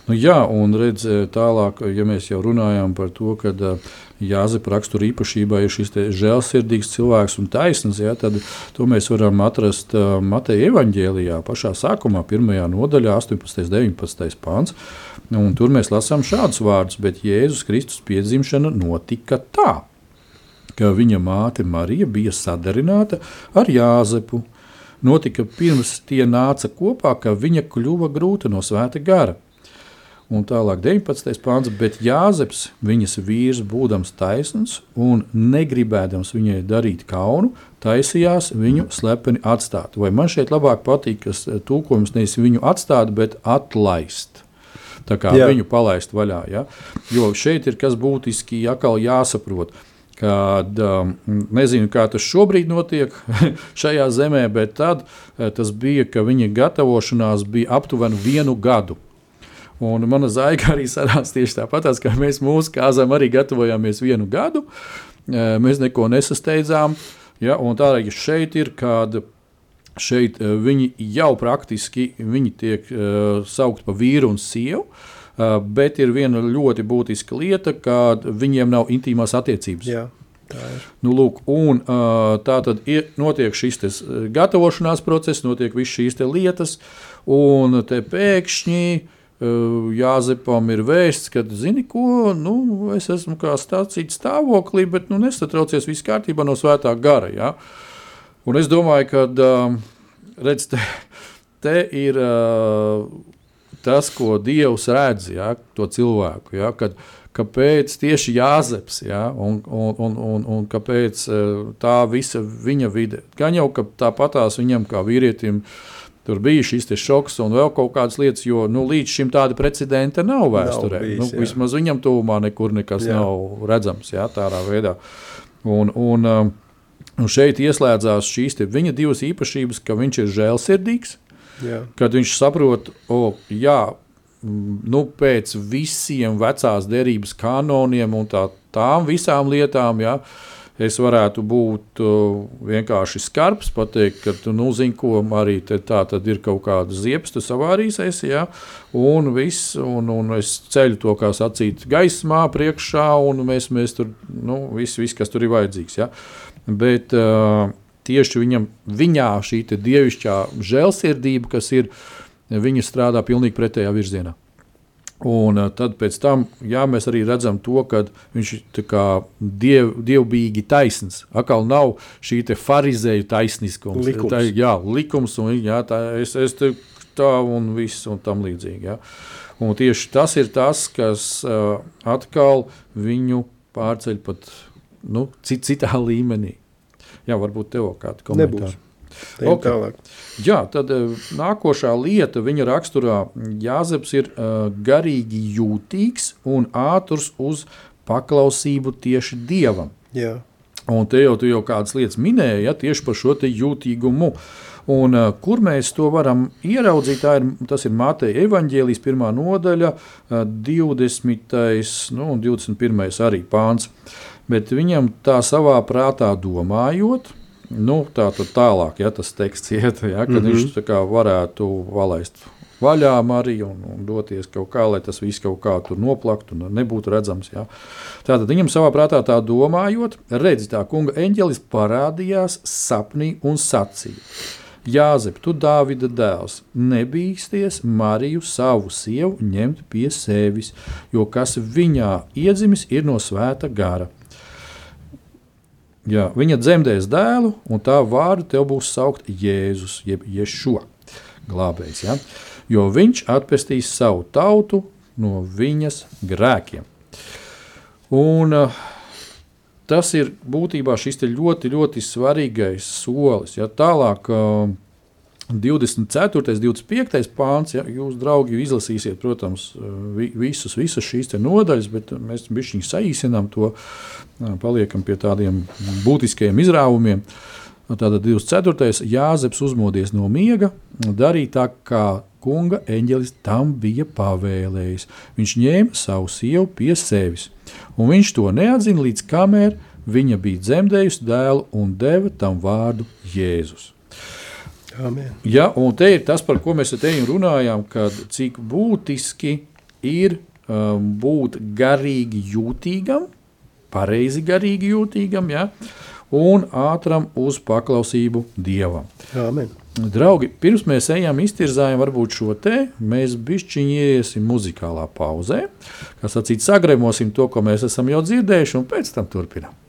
Nu, jā, un redz, e, tālāk, ja mēs jau runājām par to, ka uh, Jāzepa rakstura īpašībā ir šis žēlsirdīgs cilvēks un taisnīgs, ja, tad to mēs varam atrast Mateja evaņģēlijā, pašā sākumā, pirmajā nodaļā, 18. un 19. pāns. Un tur mēs lasām šādus vārdus, bet Jēzus Kristus piedzimšana notika tā, ka viņa māte Marija bija sadarināta ar Jāzepu notika pirms tie nāca kopā, ka viņa kļuva grūta no svēta gara. Un tālāk 19. pāns, bet Jāzeps, viņas vīrs, būdams taisns un negribēdams viņai darīt kaunu, taisījās viņu slepeni atstāt. Vai man šeit labāk patīk, kas tūkojums nevis viņu atstāt, bet atlaist. Tā kā Jā. viņu palaist vaļā. Ja? Jo šeit ir kas būtiski jāsaprot kad um, nezinu, kā tas šobrīd notiek šajā zemē, bet tad uh, tas bija, ka viņa gatavošanās bija aptuveni vienu gadu. Un mana zaiga arī sarās tieši tāpat, kā mēs mūsu kāzām arī gatavojāmies vienu gadu. Mēs neko nesasteidzām. Ja, tā arī šeit ir, kad šeit viņi jau praktiski viņi tiek uh, saukti par vīru un sievu. Uh, bet ir viena ļoti būtiska lieta, ka viņiem nav intīmās attiecības. Jā. Nu, lūk, un, tā tad ir, notiek šis tes, gatavošanās process, notiek visas šīs lietas, un te pēkšņi uh, Jāzepam ir vēsts, ka, zini, ko, nu, es esmu kā stācīts stāvoklī, bet nu, nesatraucies, viss kārtībā no svētā gara. Ja? Un es domāju, ka, uh, redz, te, te ir. Uh, tas, ko Dievs redz, ja, to cilvēku. Ja, kad, kāpēc tieši Jāzeps, ja, un, un, un, un, un kāpēc tā visa viņa vide. Gan jau tāpatās viņam kā vīrietim. Tur bija šis šoks un vēl kaut kādas lietas, jo nu, līdz šim tāda precedenta nav vēsturē. Nav bijis, nu, vismaz viņam tuvumā nekur nekas jā. nav redzams jā, tādā veidā. Un, un, um, un šeit ieslēdzās šīs viņa divas īpašības, ka viņš ir žēlsirdīgs, Jā. Kad viņš saprot, o, jā, nu, pēc visiem vecās derības kanoniem un tā, tām visām lietām, jā, es varētu būt vienkārši skarbs, pateikt, ka, nu, zini, ko arī te, tā tad ir kaut kāda ziepsta savārīsies, ja, un viss, un, un es ceļu to, kā sacīt, gaismā priekšā, un mēs, mēs tur, nu, viss, vis, kas tur ir vajadzīgs, ja. Bet, uh, tieši viņam, viņā šī dievišķā žēlsirdība, kas ir, viņa strādā pilnīgi pretējā virzienā. Un uh, tad tam, jā, mēs arī redzam to, ka viņš ir diev, dievbijīgi taisns. Atkal nav šī farizēju taisniskums. Likums. Tā, jā, likums un jā, tā, es, es te, tā un viss un tam līdzīgi. Jā. Un tieši tas ir tas, kas uh, atkal viņu pārceļ pat nu, cit, citā līmenī. Jā, varbūt tev kāda komentāra. Okay. Tālāk. Jā, tad uh, nākošā lieta viņa raksturā Jāzeps ir uh, garīgi jūtīgs un ātrs uz paklausību tieši dievam. Jā. Un te jau tu jau kādas lietas minēji, ja, tieši par šo jūtīgumu. Un, uh, kur mēs to varam ieraudzīt? Ir, tas ir Mateja evaņģēlijas pirmā nodaļa, uh, 20. Nu, un 21. arī pāns. Uh, bet viņam tā savā prātā domājot, nu, tā tad tālāk, ja tas teksts iet, ja, kad mm -hmm. viņš varētu valaist vaļā arī un, un doties kaut kā, lai tas viss kaut kā tur noplaktu un nebūtu redzams. Ja. Tātad viņam savā prātā tā domājot, redzi, tā kunga eņģelis parādījās sapnī un sacīja. Jāzep, tu Dāvida dēls, nebīsties Mariju savu sievu ņemt pie sevis, jo kas viņā iedzimis ir no svēta gara Jā, viņa dzemdēs dēlu, un tā vārdu tev būs saukt Jēzus, jeb Ješo glābējs. Ja? Jo viņš atpestīs savu tautu no viņas grēkiem. Un, uh, tas ir būtībā šis ļoti, ļoti svarīgais solis. Ja? Tālāk, uh, 24. un 25. pāns, ja jūs, draugi, izlasīsiet, protams, vi, visus, visas šīs nodaļas, bet mēs viņu saīsinām, to paliekam pie tādiem būtiskiem izrāvumiem. Tātad 24. Jāzeps uzmodies no miega, darīja tā, kā kunga eņģelis tam bija pavēlējis. Viņš ņēma savu sievu pie sevis, un viņš to neatzina līdz kamēr viņa bija dzemdējusi dēlu un deva tam vārdu Jēzus. Amen. Ja, un te ir tas, par ko mēs te runājām, kad cik būtiski ir um, būt garīgi jūtīgam, pareizi garīgi jūtīgam, ja, un ātram uz paklausību Dievam. Amen. Draugi, pirms mēs ejam iztirzājam varbūt šo te, mēs bišķiņi iesim muzikālā pauzē, kā sacīt, sagremosim to, ko mēs esam jau dzirdējuši, un pēc tam turpinām.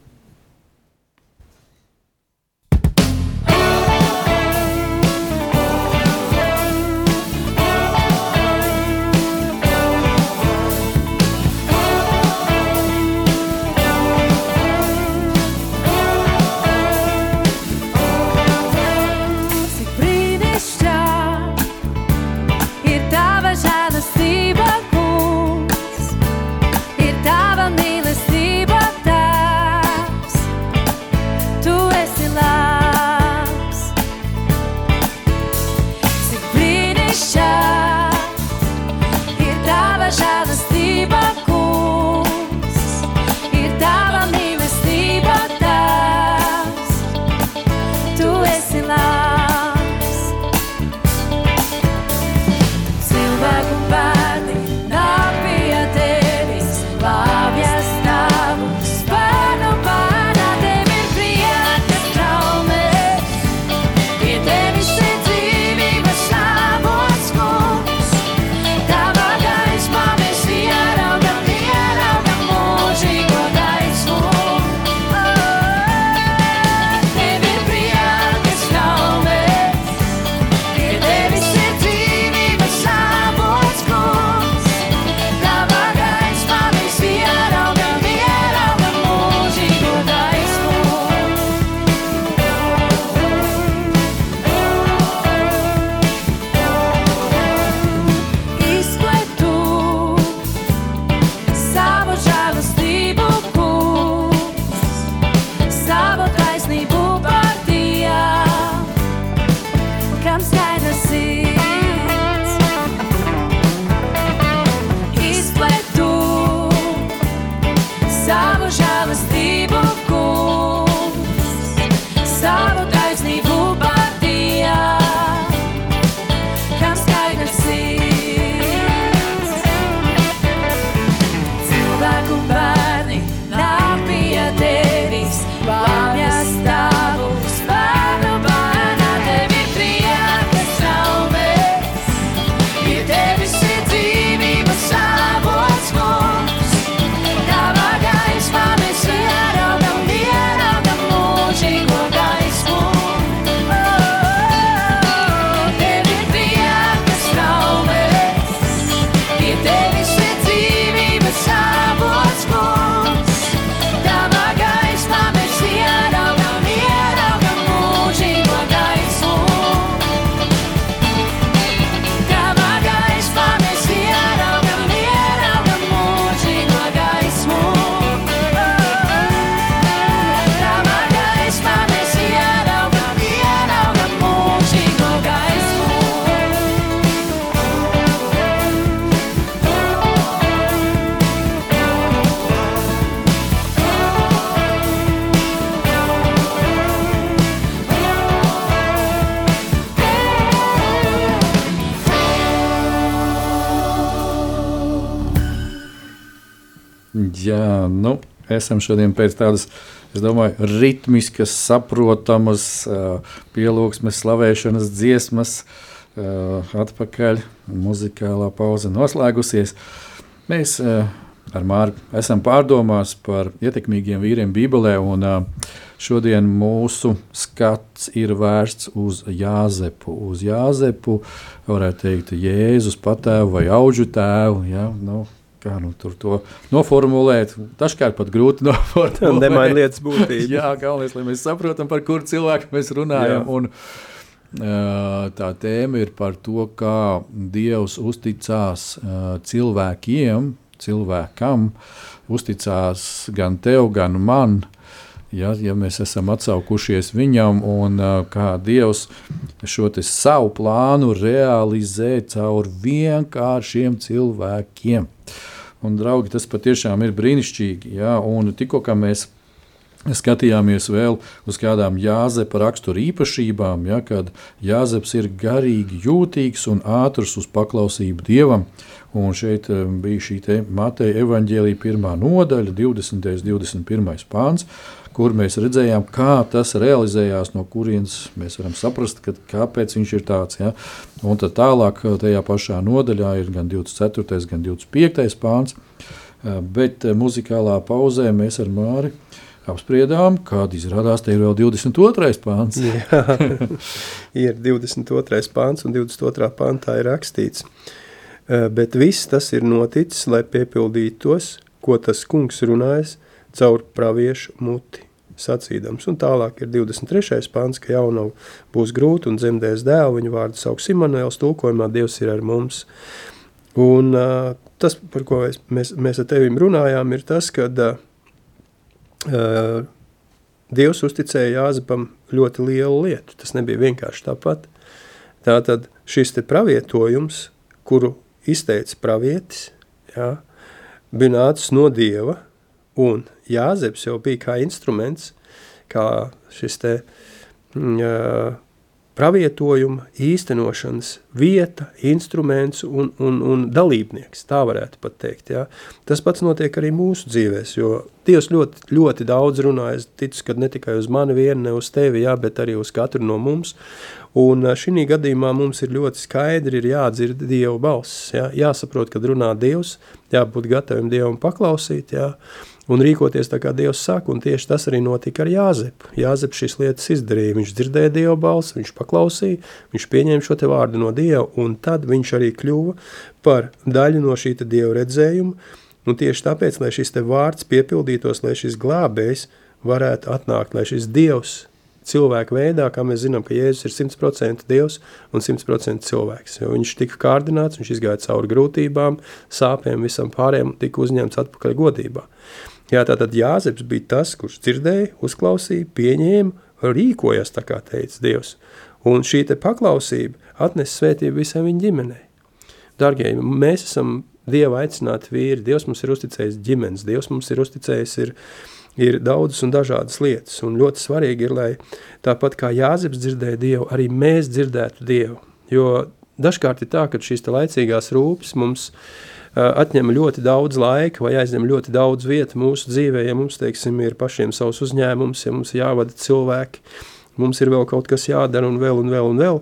Esam šodien pēc tādas, es domāju, ritmiskas, saprotamas, pielūgsmes, slavēšanas dziesmas, atpakaļ. Muzikālā pauze noslēgusies. Mēs ar Māru esam pārdomās par ietekmīgiem vīriem Bībelē. Un, šodien mūsu skats ir vērsts uz Jāzepu. Uz Jāzepu, varētu teikt, Jēzus patēvu vai auģu tēvu. Ja? Nu, kā nu, tur to noformulēt? Dažkārt pat grūti noformulēt. Nemaina lietas būtību. Jā, galvenais, lai mēs saprotam, par kuru cilvēku mēs runājam. Un, uh, tā tēma ir par to, kā Dievs uzticās uh, cilvēkiem, cilvēkam, uzticās gan tev, gan man. Ja, ja mēs esam atsaukušies viņam, un uh, kā Dievs šo savu plānu realizē caur vienkāršiem cilvēkiem. Un, draugi, tas patiešām ir brīnišķīgi. Ja, un tikko mēs skatījāmies vēl uz kādām Jāzepa rakstura īpašībām, ja, kad Jāzeps ir garīgi jūtīgs un ātrs uz paklausību Dievam. Un šeit eh, bija šī Mateja evaņģēlīja pirmā nodaļa, 20. un 21. pāns, kur mēs redzējām, kā tas realizējās, no kurienes mēs varam saprast, ka, kāpēc viņš ir tāds. Ja? Un tad tālāk eh, tajā pašā nodaļā ir gan 24. gan 25. pāns, Eh, bet eh, muzikālā pauzē mēs ar Māri apspriedām, kāda izrādās te ir vēl 22. pāns. Jā, ir 22. pāns un 22. pāntā ir rakstīts. Bet viss tas ir noticis, lai piepildītos, ko tas kungs runājas caur praviešu muti sacīdams. Un tālāk ir 23. pāns, ka jaunav būs grūti un dzemdēs dēlu, viņa vārdu sauks Immanuēls, tulkojumā Dievs ir ar mums. Un uh, tas, par ko es, mēs, mēs ar tevim runājām, ir tas, ka uh, Dievs uzticēja Jāzepam ļoti lielu lietu. Tas nebija vienkārši tāpat. Tātad šis te pravietojums, kuru izteica pravietis, jā, bija nācis no Dieva, un Jāzeps jau bija kā instruments, kā šis te jā, pravietojuma īstenošanas vieta, instruments un, un, un dalībnieks, tā varētu pat teikt. Ja? Tas pats notiek arī mūsu dzīvēs, jo Dievs ļoti, ļoti daudz runā, es ticu, ka ne tikai uz mani vienu, ne uz tevi, ja, bet arī uz katru no mums, un šī gadījumā mums ir ļoti skaidri ir jādzird Dieva balss, ja? jāsaprot, kad runā Dievs, jābūt gatavim Dievam paklausīt, ja? Un rīkoties tā, kā Dievs saka, tieši tas arī notika ar Jāzepu. Jāzeps šīs lietas izdarīja, viņš dzirdēja Dieva balsi, viņš paklausīja, viņš pieņēma šo vārdu no Dieva, un tad viņš arī kļuva par daļu no šī Dieva redzējuma, un tieši tāpēc, lai šis vārds piepildītos, lai šis glābējs varētu atnākt, lai šis Dievs cilvēku veidā, kā mēs zinām, ka Jēzus ir 100% Dievs un 100% cilvēks. Jo viņš tika kārdināts, viņš izgāja cauri grūtībām, sāpēm, visam pārējiem, tika uzņemts atpakaļ godībā. Jā, tātad Jāzeps bija tas, kurš dzirdēja, uzklausīja, pieņēma, rīkojas tā kā teica Dievs. Un šī te paklausība atnes svētību visai viņa ģimenei. Dargie, mēs esam Dieva aicināti vīri, Dievs mums ir uzticējis ģimenes, Dievs mums ir uzticējis ir, ir daudzas un dažādas lietas, un ļoti svarīgi ir, lai tāpat kā Jāzeps dzirdēja Dievu, arī mēs dzirdētu Dievu, jo dažkārt ir tā, ka šīs laicīgās rūpes mums uh, atņem ļoti daudz laika vai aizņem ļoti daudz vietu mūsu dzīvē, ja mums, teiksim, ir pašiem savs uzņēmums, ja mums jāvada cilvēki, mums ir vēl kaut kas jādara un vēl un vēl un vēl,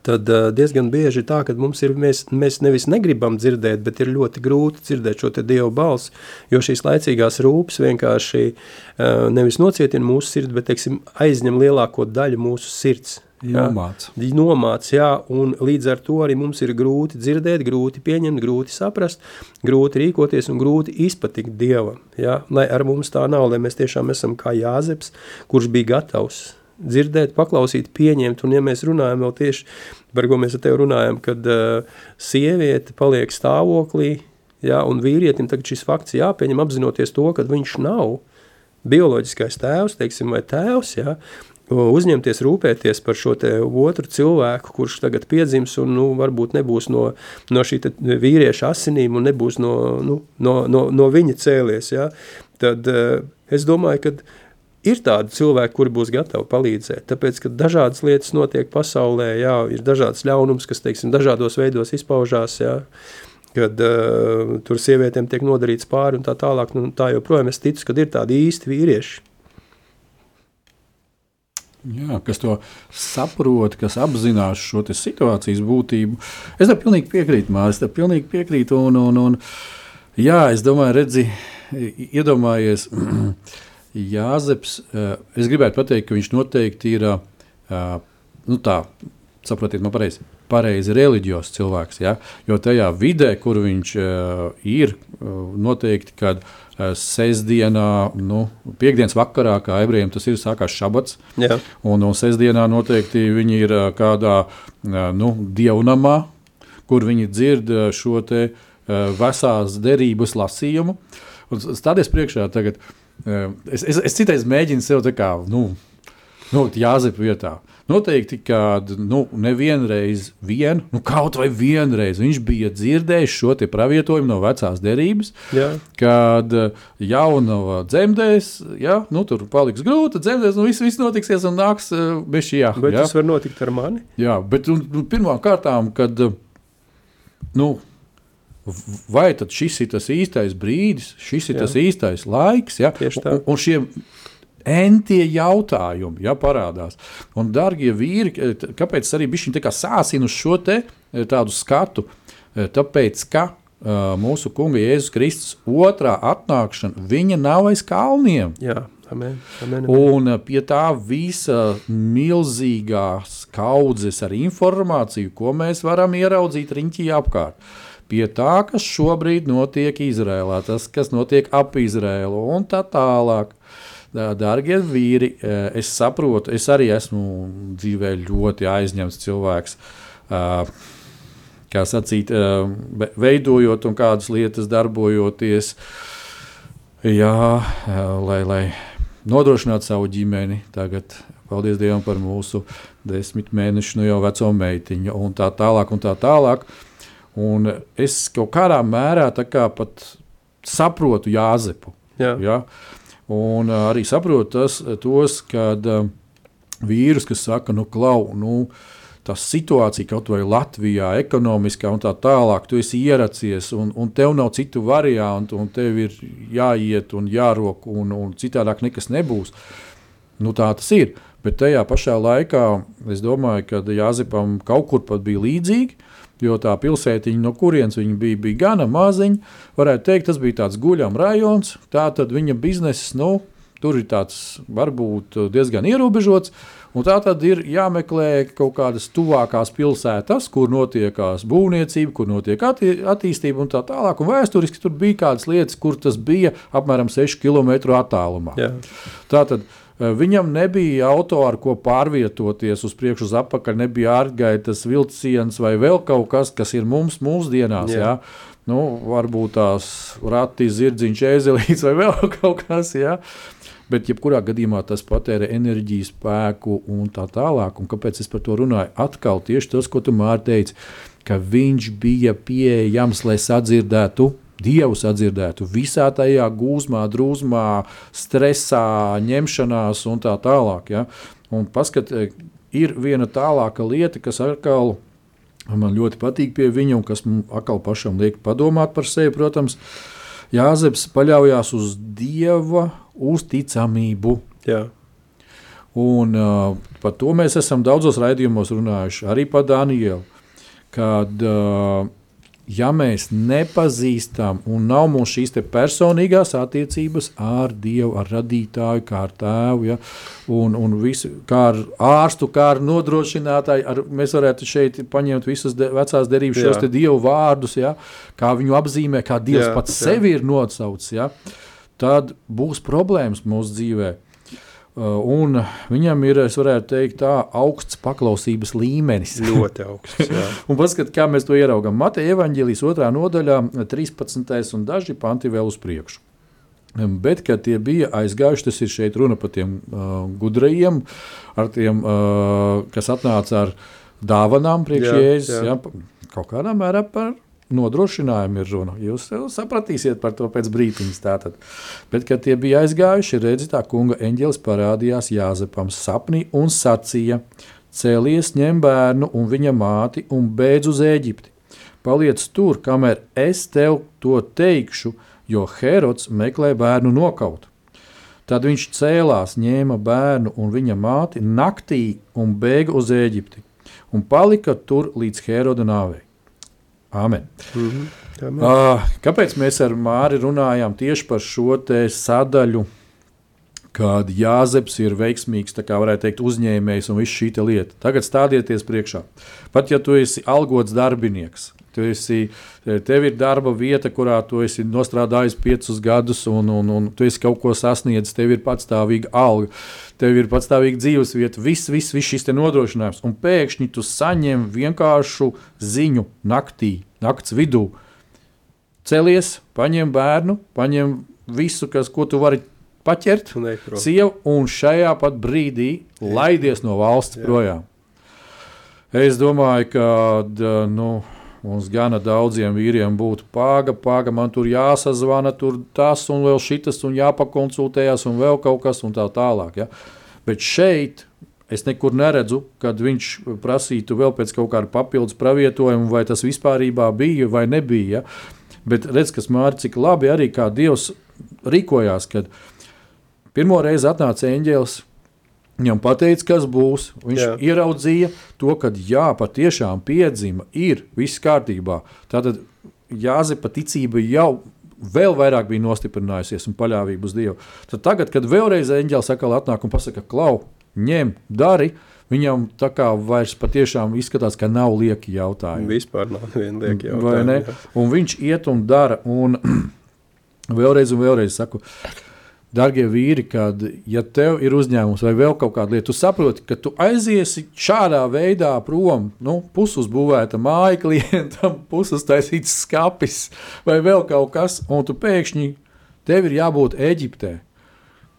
tad uh, diezgan bieži ir tā, ka mums ir, mēs, mēs nevis negribam dzirdēt, bet ir ļoti grūti dzirdēt šo Dievu balsi, jo šīs laicīgās rūpes vienkārši uh, nevis nocietina mūsu sirdi, bet, teiksim, aizņem lielāko daļu mūsu sirds. Jā. Nomāc. Nomāc, jā, un līdz ar to arī mums ir grūti dzirdēt, grūti pieņemt, grūti saprast, grūti rīkoties un grūti izpatikt Dievam, jā, lai ar mums tā nav, lai mēs tiešām esam kā Jāzeps, kurš bija gatavs dzirdēt, paklausīt, pieņemt, un ja mēs runājam vēl tieši, par ko mēs ar tevi runājam, kad uh, sieviete paliek stāvoklī, jā, un vīrietim tagad šis fakts jāpieņem apzinoties to, ka viņš nav bioloģiskais tēvs, teiksim, vai tēvs, jā, uzņemties, rūpēties par šo otru cilvēku, kurš tagad piedzims un nu, varbūt nebūs no, no šī vīrieša asinīm un nebūs no, nu, no, no, no viņa cēlies, ja? tad uh, es domāju, ka ir tādi cilvēki, kuri būs gatavi palīdzēt, tāpēc, ka dažādas lietas notiek pasaulē, jā, ir dažāds ļaunums, kas, teiksim, dažādos veidos izpaužās, jā, kad uh, tur sievietēm tiek nodarīts pāri un tā tālāk, nu, tā joprojām es ticu, kad ir tādi īsti vīrieši, Jā, kas to saprot, kas apzinās šo situācijas būtību. Es tam pilnīgi piekrītu, Mārcis. Es tam pilnīgi piekrītu. Un, un, un, Jā, es domāju, redzi, iedomājies, Jāzeps. eh, Es gribētu pateikt, ka viņš noteikti ir, eh, nu tā, saprotiet, man pareizi, pareizi reliģijos cilvēks. Ja? Jo tajā vidē, kur viņš uh, ir, noteikti, kad uh, sestdienā, nu, piekdienas vakarā, kā ebrejiem tas ir, sākās šabats. Jā. Un, un sestdienā noteikti viņi ir ā, kādā nu, dievnamā, kur viņi dzird šo te, vesās derības lasījumu. Un s- Stāties priekšā tagad. Es, es, es citreiz mēģinu sev tā kā nu, nolikt jāzep vietā. Noteikti, ka nu, nevienreiz, vien, nu, kaut vai vienreiz viņš bija dzirdējis šo pravietojumu no vecās derības, Jā. kad uh, jaunava dzemdēs, ja, nu, tur paliks grūti, dzemdēs, un viss, viss notiksies un nāks uh, bez šī jā. Bet jā. tas var notikt ar mani. jā, bet un, pirmām kārtām, kad, uh, nu, vai tad šis ir tas īstais brīdis, šis ir Jā. tas īstais laiks, ja, Tieši tā. un, un šie entie jautājumi ja, parādās. Un, darbie vīri, eh, kāpēc arī kā sāsinu uz šo te eh, tādu skatu? Eh, Tāpēc, ka uh, mūsu kunga Jēzus Kristus otrā atnākšana, viņa nav aiz kalniem. Jā, amen. amen, amen. Un pie tā visa milzīgās kaudzes ar informāciju, ko mēs varam ieraudzīt riņķī apkārt. Pie tā, kas šobrīd notiek Izrēlā, tas, kas notiek ap Izrēlu un tā tālāk. Dā- Dārgie vīri, eh, es saprotu, es arī esmu dzīvē ļoti aizņemts cilvēks. Uh, kā sacīt, eh, ve- veidojot un kādas lietas darbojoties. Jā, eh, lai, lai nodrošinātu savu ģimeni. Tagad, paldies Dievam par mūsu desmit mēnešu nu jau veco meitiņu, un tā tālāk. Un tā tālāk. Un es kaut kādā mērā kā pat saprotu Jāzepu. Jā. Ja? Un uh, arī saprotu tas, tos, kad uh, vīrus, kas saka, nu, klau, nu, tā situācija kaut vai Latvijā, ekonomiskā un tā tālāk, tu esi ieracies un, un tev nav citu variantu, un tev ir jāiet un jārok, un, un citādāk nekas nebūs. Nu, tā tas ir. Bet tajā pašā laikā es domāju, ka Jāzepam kaut kur pat bija līdzīgi. Jo tā pilsētiņa, no kurienes viņa bija, bija gana maziņa. Varētu teikt, tas bija tāds guļams rajons. Tā tad viņa biznesa, nu, tur ir tāds varbūt diezgan ierobežots. Un tā tad ir jāmeklē kaut kādas tuvākās pilsētas, kur notiekās būvniecība, kur notiek atti attīstība un tā tālāk. Un vēsturiski tur bija kādas lietas, kur tas bija apmēram 6 km attālumā. Jā. Tātad eh, viņam nebija auto, ar ko pārvietoties uz priekšu, uz apakaļ, nebija ārgaitas vilciens vai vēl kaut kas, kas ir mums mūsdienās. Jā. Jā. Nu, varbūt tās rati, zirdziņš, ēzelīts vai vēl kaut kas. Jā. Bet, jebkurā gadījumā, tas patērē enerģiju, spēku un tā tālāk. Un kāpēc es par to runāju? Atkal tieši tas, ko tu Mārtiņ teici, ka viņš bija pieejams, lai sadzirdētu Dievu sadzirdētu visā tajā gūzmā, drūzmā, stresā, ņemšanās un tā tālāk. Ja? Un paskat, e, ir viena tālāka lieta, kas atkal man ļoti patīk pie viņa un kas man atkal pašam liek padomāt par sevi. Protams, Jāzeps paļaujās uz Dieva uzticamību. Jā. Un, uh, par to mēs esam daudzos raidījumos runājuši, arī par Danielu. Kad, uh, ja mēs nepazīstam un nav mums šīs personīgās attiecības ar Dievu, ar radītāju, kā ar tēvu, ja, un, un visu, kā ar ārstu, kā ar nodrošinātāju, ar, mēs varētu šeit paņemt visas de, vecās derības, šos Dievu vārdus, ja, kā viņu apzīmē, kā Dievs Jā, pats jā. sevi ir nosaucis. Ja, tad būs problēmas mūsu dzīvēm. Uh, un viņam ir, es varētu teikt, tā augsts paklausības līmenis. Ļoti augsts. Un paskat, kā mēs to ieraugām. Mateja evanģēlijas otrā nodaļā, 13. un daži panti vēl uz priekšu. Um, Bet, kad tie bija aizgājuši, tas ir šeit runa par tiem uh, gudrajiem, ar tiem, uh, kas atnāca ar dāvanām priekš Jēzus. kaut kādā mērā par nodrošinājumu ir runa. Jūs jau sapratīsiet par to pēc brīdiņa. Tātad. Bet, kad tie bija aizgājuši, redzi, tā kunga eņģelis parādījās Jāzepam sapnī un sacīja: Cēlies, ņem bērnu un viņa māti un beidz uz Eģipti. Paliec tur, kamēr es tev to teikšu, jo Herods meklē bērnu nokaut. Tad viņš cēlās, ņēma bērnu un viņa māti naktī un bēga uz Eģipti un palika tur līdz Heroda nāvei. Āmen. Amen. Uh, kāpēc mēs ar Māri runājām tieši par šo sadaļu, kad Jāzeps ir veiksmīgs, tā kā varētu teikt, uzņēmējs un viss šī lieta? Tagad stādieties priekšā. Pat ja tu esi algots darbinieks, tu esi, tev ir darba vieta, kurā tu esi nostrādājis piecus gadus, un, un, un tu esi kaut ko sasniedzis, tev ir patstāvīga alga, tev ir patstāvīga dzīvesvieta, viss, viss, viss šis nodrošinājums. Un pēkšņi tu saņem vienkāršu ziņu naktī, nakts vidū. Celies, paņem bērnu, paņem visu, kas, ko tu vari paķert, Un sievu, un šajā pat brīdī laidies no valsts Jā. projām. Es domāju, ka nu, mums gana daudziem vīriem būtu pāga, pāga, man tur jāsazvana, tur tas un vēl šitas, un jāpakonsultējas, un vēl kaut kas, un tā tālāk. Ja? Bet šeit es nekur neredzu, kad viņš prasītu vēl pēc kaut kāda papildus pravietojuma, vai tas vispār bija vai nebija. Ja? Bet redz, kas māri, cik labi arī kā Dievs rīkojās, kad pirmo reizi atnāca eņģēlis. Viņam pateica, kas būs. Viņš jā. Ieraudzīja to, ka jā, patiešām piedzima, ir viss kārtībā. Tātad Jāzepa ticība jau vēl vairāk bija nostiprinājusies un paļāvība uz Dievu. Tad tagad, kad vēlreiz eņģēlis atkal atnāk un pasaka, klau, ņem, dari, viņam tā kā vairs patiešām izskatās, ka nav lieki jautājumi. Vispār nav viena lieka jautājuma. Un viņš iet un dara. Un vēlreiz, un vēlreiz saku, darbie vīri, kad ja tev ir uzņēmums vai vēl kaut kāda lieta, tu saproti, ka tu aiziesi šādā veidā prom. Nu, Pusuzbūvēta māja klientam, pusuztaisīts skats vai vēl kaut kas, un tu pēkšņi tev ir jābūt Eģiptē.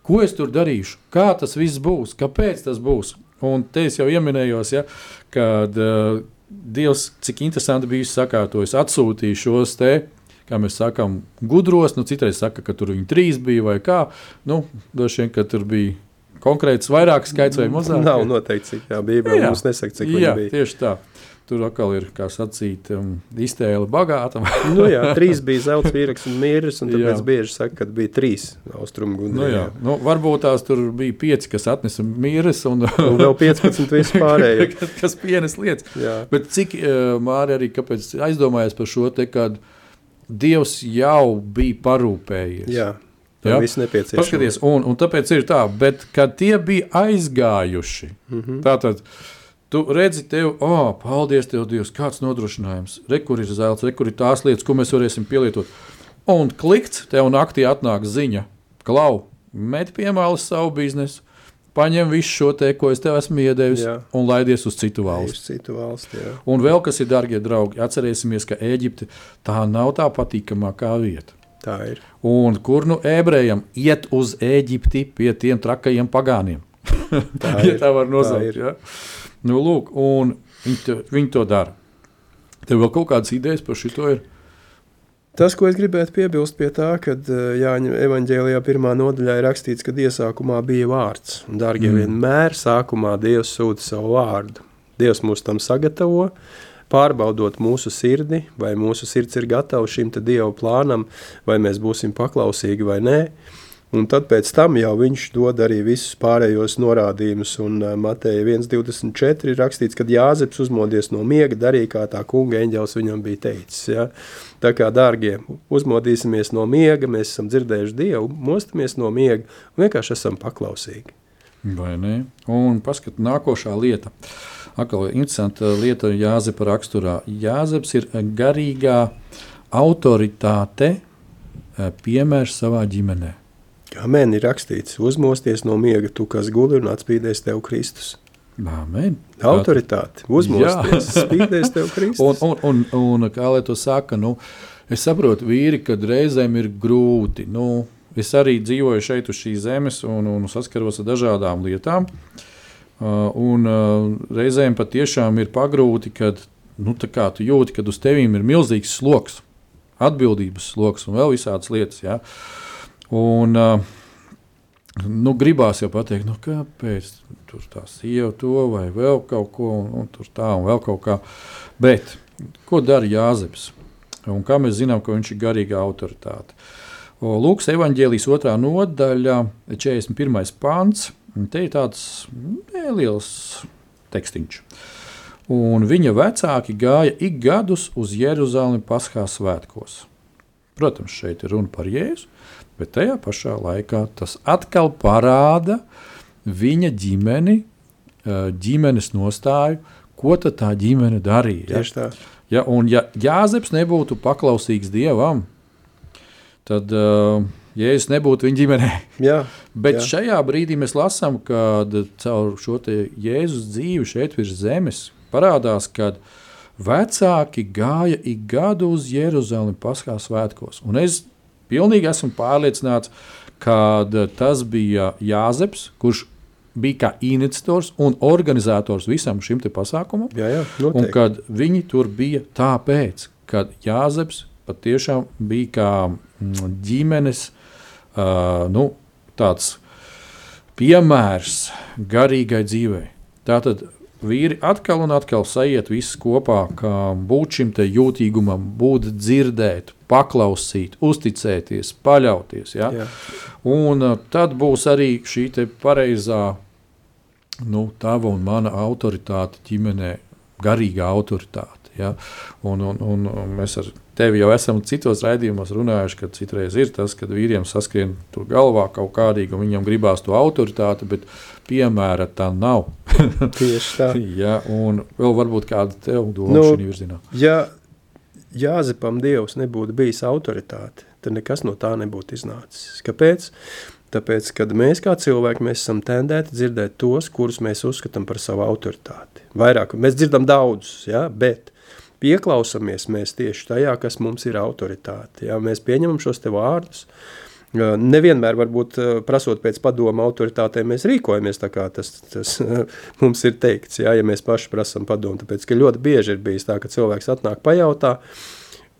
Ko es tur darīšu? Kā tas viss būs? Kāpēc tas būs? Un te es jau pieminējos, ja, kad uh, Dievs, cik interesanti bija sakārtojis, atsūtīja šos te, kā mēs sakām, gudros. Nu, citreiz saka, ka tur viņi trīs bija vai kā. Nu, vien, ka tur bija konkrēts vairāk skaits vai mazāk. Nav noteikti, cik tā Bībele Jā. mums nesaka, cik Jā, bija. tieši tā. Tur atkal ir, kā sacīt, um, iztēle bagāta. Nu, jā, trīs bija zelta vīraks un mīras, un tāpēc Jā. bieži saka, ka bija trīs austrumu nu, gudri. jā. nu, varbūt tās tur bija pieci, kas atnesa mīras un, Un vēl 15 vispārējo. kas, kas pienes lietas. Jā. Bet cik uh, Mārija arī kāpēc aizdomājās par šo te, kad Dievs jau bija parūpējies. Jā, tā viss nepieciešams. Paskaties, un, un tāpēc ir tā, bet kad tie bija aizgājuši, mm. -hmm. tātad tu redzi, tev, oh, paldies, tev, Dievs, kāds nodrošinājums, re, kur ir zelts, re, kur ir tās lietas, ko mēs varēsim pielietot. Un klikts, tev naktī atnāk ziņa, klau, met piemāli savu biznesu, paņem visu šo te, ko es tev esmu iedevis, Jā. un laidies uz citu Uz valsti. citu valsti, jā. Un vēl kas ir, darbie draugi, atcerēsimies, ka Eģipte tā nav tā patīkamākā vieta. Tā ir. Un kur nu ebrejam iet uz Eģipti pie tiem trakajiem pagāniem? Tā ja ir, tā var nosaukt. Ja? Nu, lūk, un viņi, to, viņi to dara. Tev vēl kaut kādas idejas par šo ir? Tas, ko es gribētu piebilst pie tā, ka Jāņa evanģēlijā pirmā nodaļā ir rakstīts, ka iesākumā bija vārds. Dārgie, Mm. vienmēr sākumā Dievs sūta savu vārdu. Dievs mūs tam sagatavo, pārbaudot mūsu sirdi, vai mūsu sirds ir gatava šim Dieva plānam, vai mēs būsim paklausīgi vai nē. Un tad pēc tam jau viņš dod arī visus pārējos norādījumus. Un uh, Mateja 1,24 ir rakstīts, ka Jāzeps uzmodies no miega, darīja kā tā kunga eņģēlis viņam bija teicis. Ja? Tā kā, dārgie, uzmodīsimies no miega, mēs esam dzirdējuši Dievu, mostamies no miega un vienkārši esam paklausīgi. Vai ne? Un paskat, nākošā lieta. Atkal interesanta lieta Jāzepa raksturā. Jāzeps ir garīgā autoritāte, eh, piemērs savā ģimenē. Kā mēnī rakstīts, uzmosties no miega, tu kas guli un atspīdēs tev Kristus. Amen. Autoritāte, uzmosties, spīdēs tev Kristus. Un, un, un, un kā lai to saka, nu, es saprotu, vīri, kad reizēm ir grūti. Nu, es arī dzīvoju šeit uz šīs zemes un, un saskaros ar dažādām lietām. Uh, un uh, reizēm patiešām ir pagrūti, kad nu, tu jūti, ka uz tevīm ir milzīgs sloks, atbildības sloks un vēl visādas lietas. Ja? Un, uh, nu, gribās jau pateikt, nu, kāpēc tur tā sieva to vai vēl kaut ko, un, un tur tā un vēl kaut kā. Bet ko dara Jāzeps? Un kā mēs zinām, ka viņš ir garīga autoritāte? Lūks evanģēlijas otrā nodaļa, 41. pāns. Te ir tāds neliels tekstiņš. un viņa vecāki gāja ik gadus uz Jeruzalemi Paskās svētkos. Protams, šeit ir runa par Jēzu, bet tajā pašā laikā tas atkal parāda viņa ģimeni, ģimenes nostāju, ko tad tā ģimene darīja. ja? Tieši tā. Ja, un ja Jāzeps nebūtu paklausīgs Dievam, tad uh, Jēzus nebūtu viņa ģimenē. Jā, Bet Jā. Jā. šajā brīdī mēs lasām, ka caur šo Jēzus dzīvi šeit virs zemes parādās, ka vecāki gāja ik gadu uz Jeruzalemi Paskā svētkos. Un es pilnīgi esmu pārliecināts, ka tas bija Jāzeps, kurš bija kā iniciators un organizators visam šim pasākumam. jā, jā Un noteikti. kad viņi tur bija tāpēc, ka Jāzeps patiešām bija kā mm, ģimenes uh, nu, tāds piemērs garīgai dzīvei. Tātad vīri atkal un atkal sajiet visi kopā, kā būt šim jūtīgumam, būt dzirdēt, paklausīt, uzticēties, paļauties. Ja? Jā. Un uh, tad būs arī šī pareizā, nu, tava un mana autoritāte ģimenē, garīgā autoritāte. Ja? Un, un, un mēs ar tevi jau esam citos raidījumos runājuši, ka citreiz ir tas, kad vīriem saskrien tur galvā kaut kādīgi, un viņam gribās to autoritāti, bet piemēra tā nav. Tieši tā. ja? Un vēl varbūt kāda tev doma Nu, šī virzienā. Ja Jāzepam Dievs nebūtu bijis autoritāte, tad nekas no tā nebūtu iznācis. Kāpēc? Tāpēc, kad mēs kā cilvēki mēs esam tendēti dzirdēt tos, kurus mēs uzskatām par savu autoritāti. Vairāk, mēs dzirdam daudzus, ja? bet pieklausamies mēs tieši tajā, kas mums ir autoritāte. Ja? Mēs pieņemam šos te vārdus, Uh, Nevienmēr, varbūt, prasot pēc padoma autoritātēm, mēs rīkojamies tā, kā tas, tas mums ir teikts. Jā, ja mēs paši prasām padomu, tāpēc ka ļoti bieži ir bijis tā, ka cilvēks atnāk pajautā.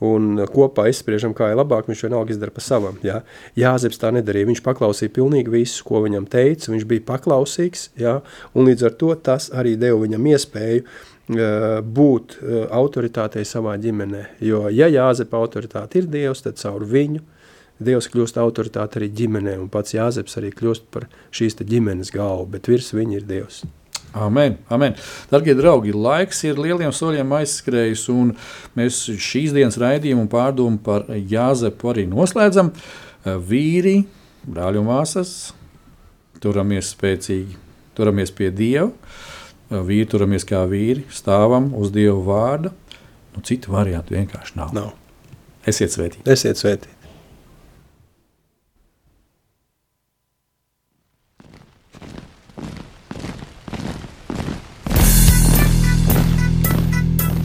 Un kopā izspriežam, kā ir labāk. Viņš vienalga izdara pa savam. Jā, Jāzeps tā nedarīja. Viņš paklausīja pilnīgi visu, ko viņam teica. Viņš bija paklausīgs. Jā, un līdz ar to tas arī deva viņam iespēju būt autoritātei savā ģimenē. Jo, ja Jāzepa autoritāte ir Dievs, tad caur viņu Dievs kļūst autoritāte arī ģimenē, un pats Jāzeps arī kļūst par šīs ģimenes galvu, bet virs viņa ir Dievs. Amen, amen. Darbie draugi, laiks ir lieliem soļiem aizskrējis, un mēs šīs dienas raidījumu un pārdomu par Jāzepu arī noslēdzam. Vīri, brāļi un māsas, turamies spēcīgi, turamies pie Dieva. Vīri turamies kā vīri, stāvam uz Dieva vārda. Nu, citu variantu vienkārši nav. Nav. Esiet svētīti! Esiet svētīti!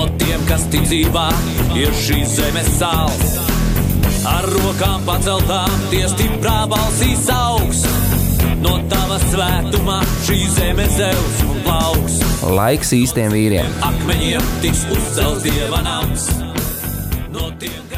No tiem, kas ticībā ir šīs zemes sāls. Ar rokām paceltām, tie stiprā balsīs augs. No tava svētumā šī zeme zeus un plauks. Laiks īstiem vīriem! Akmeņiem tiks uzcelts dieva nams. No tiem,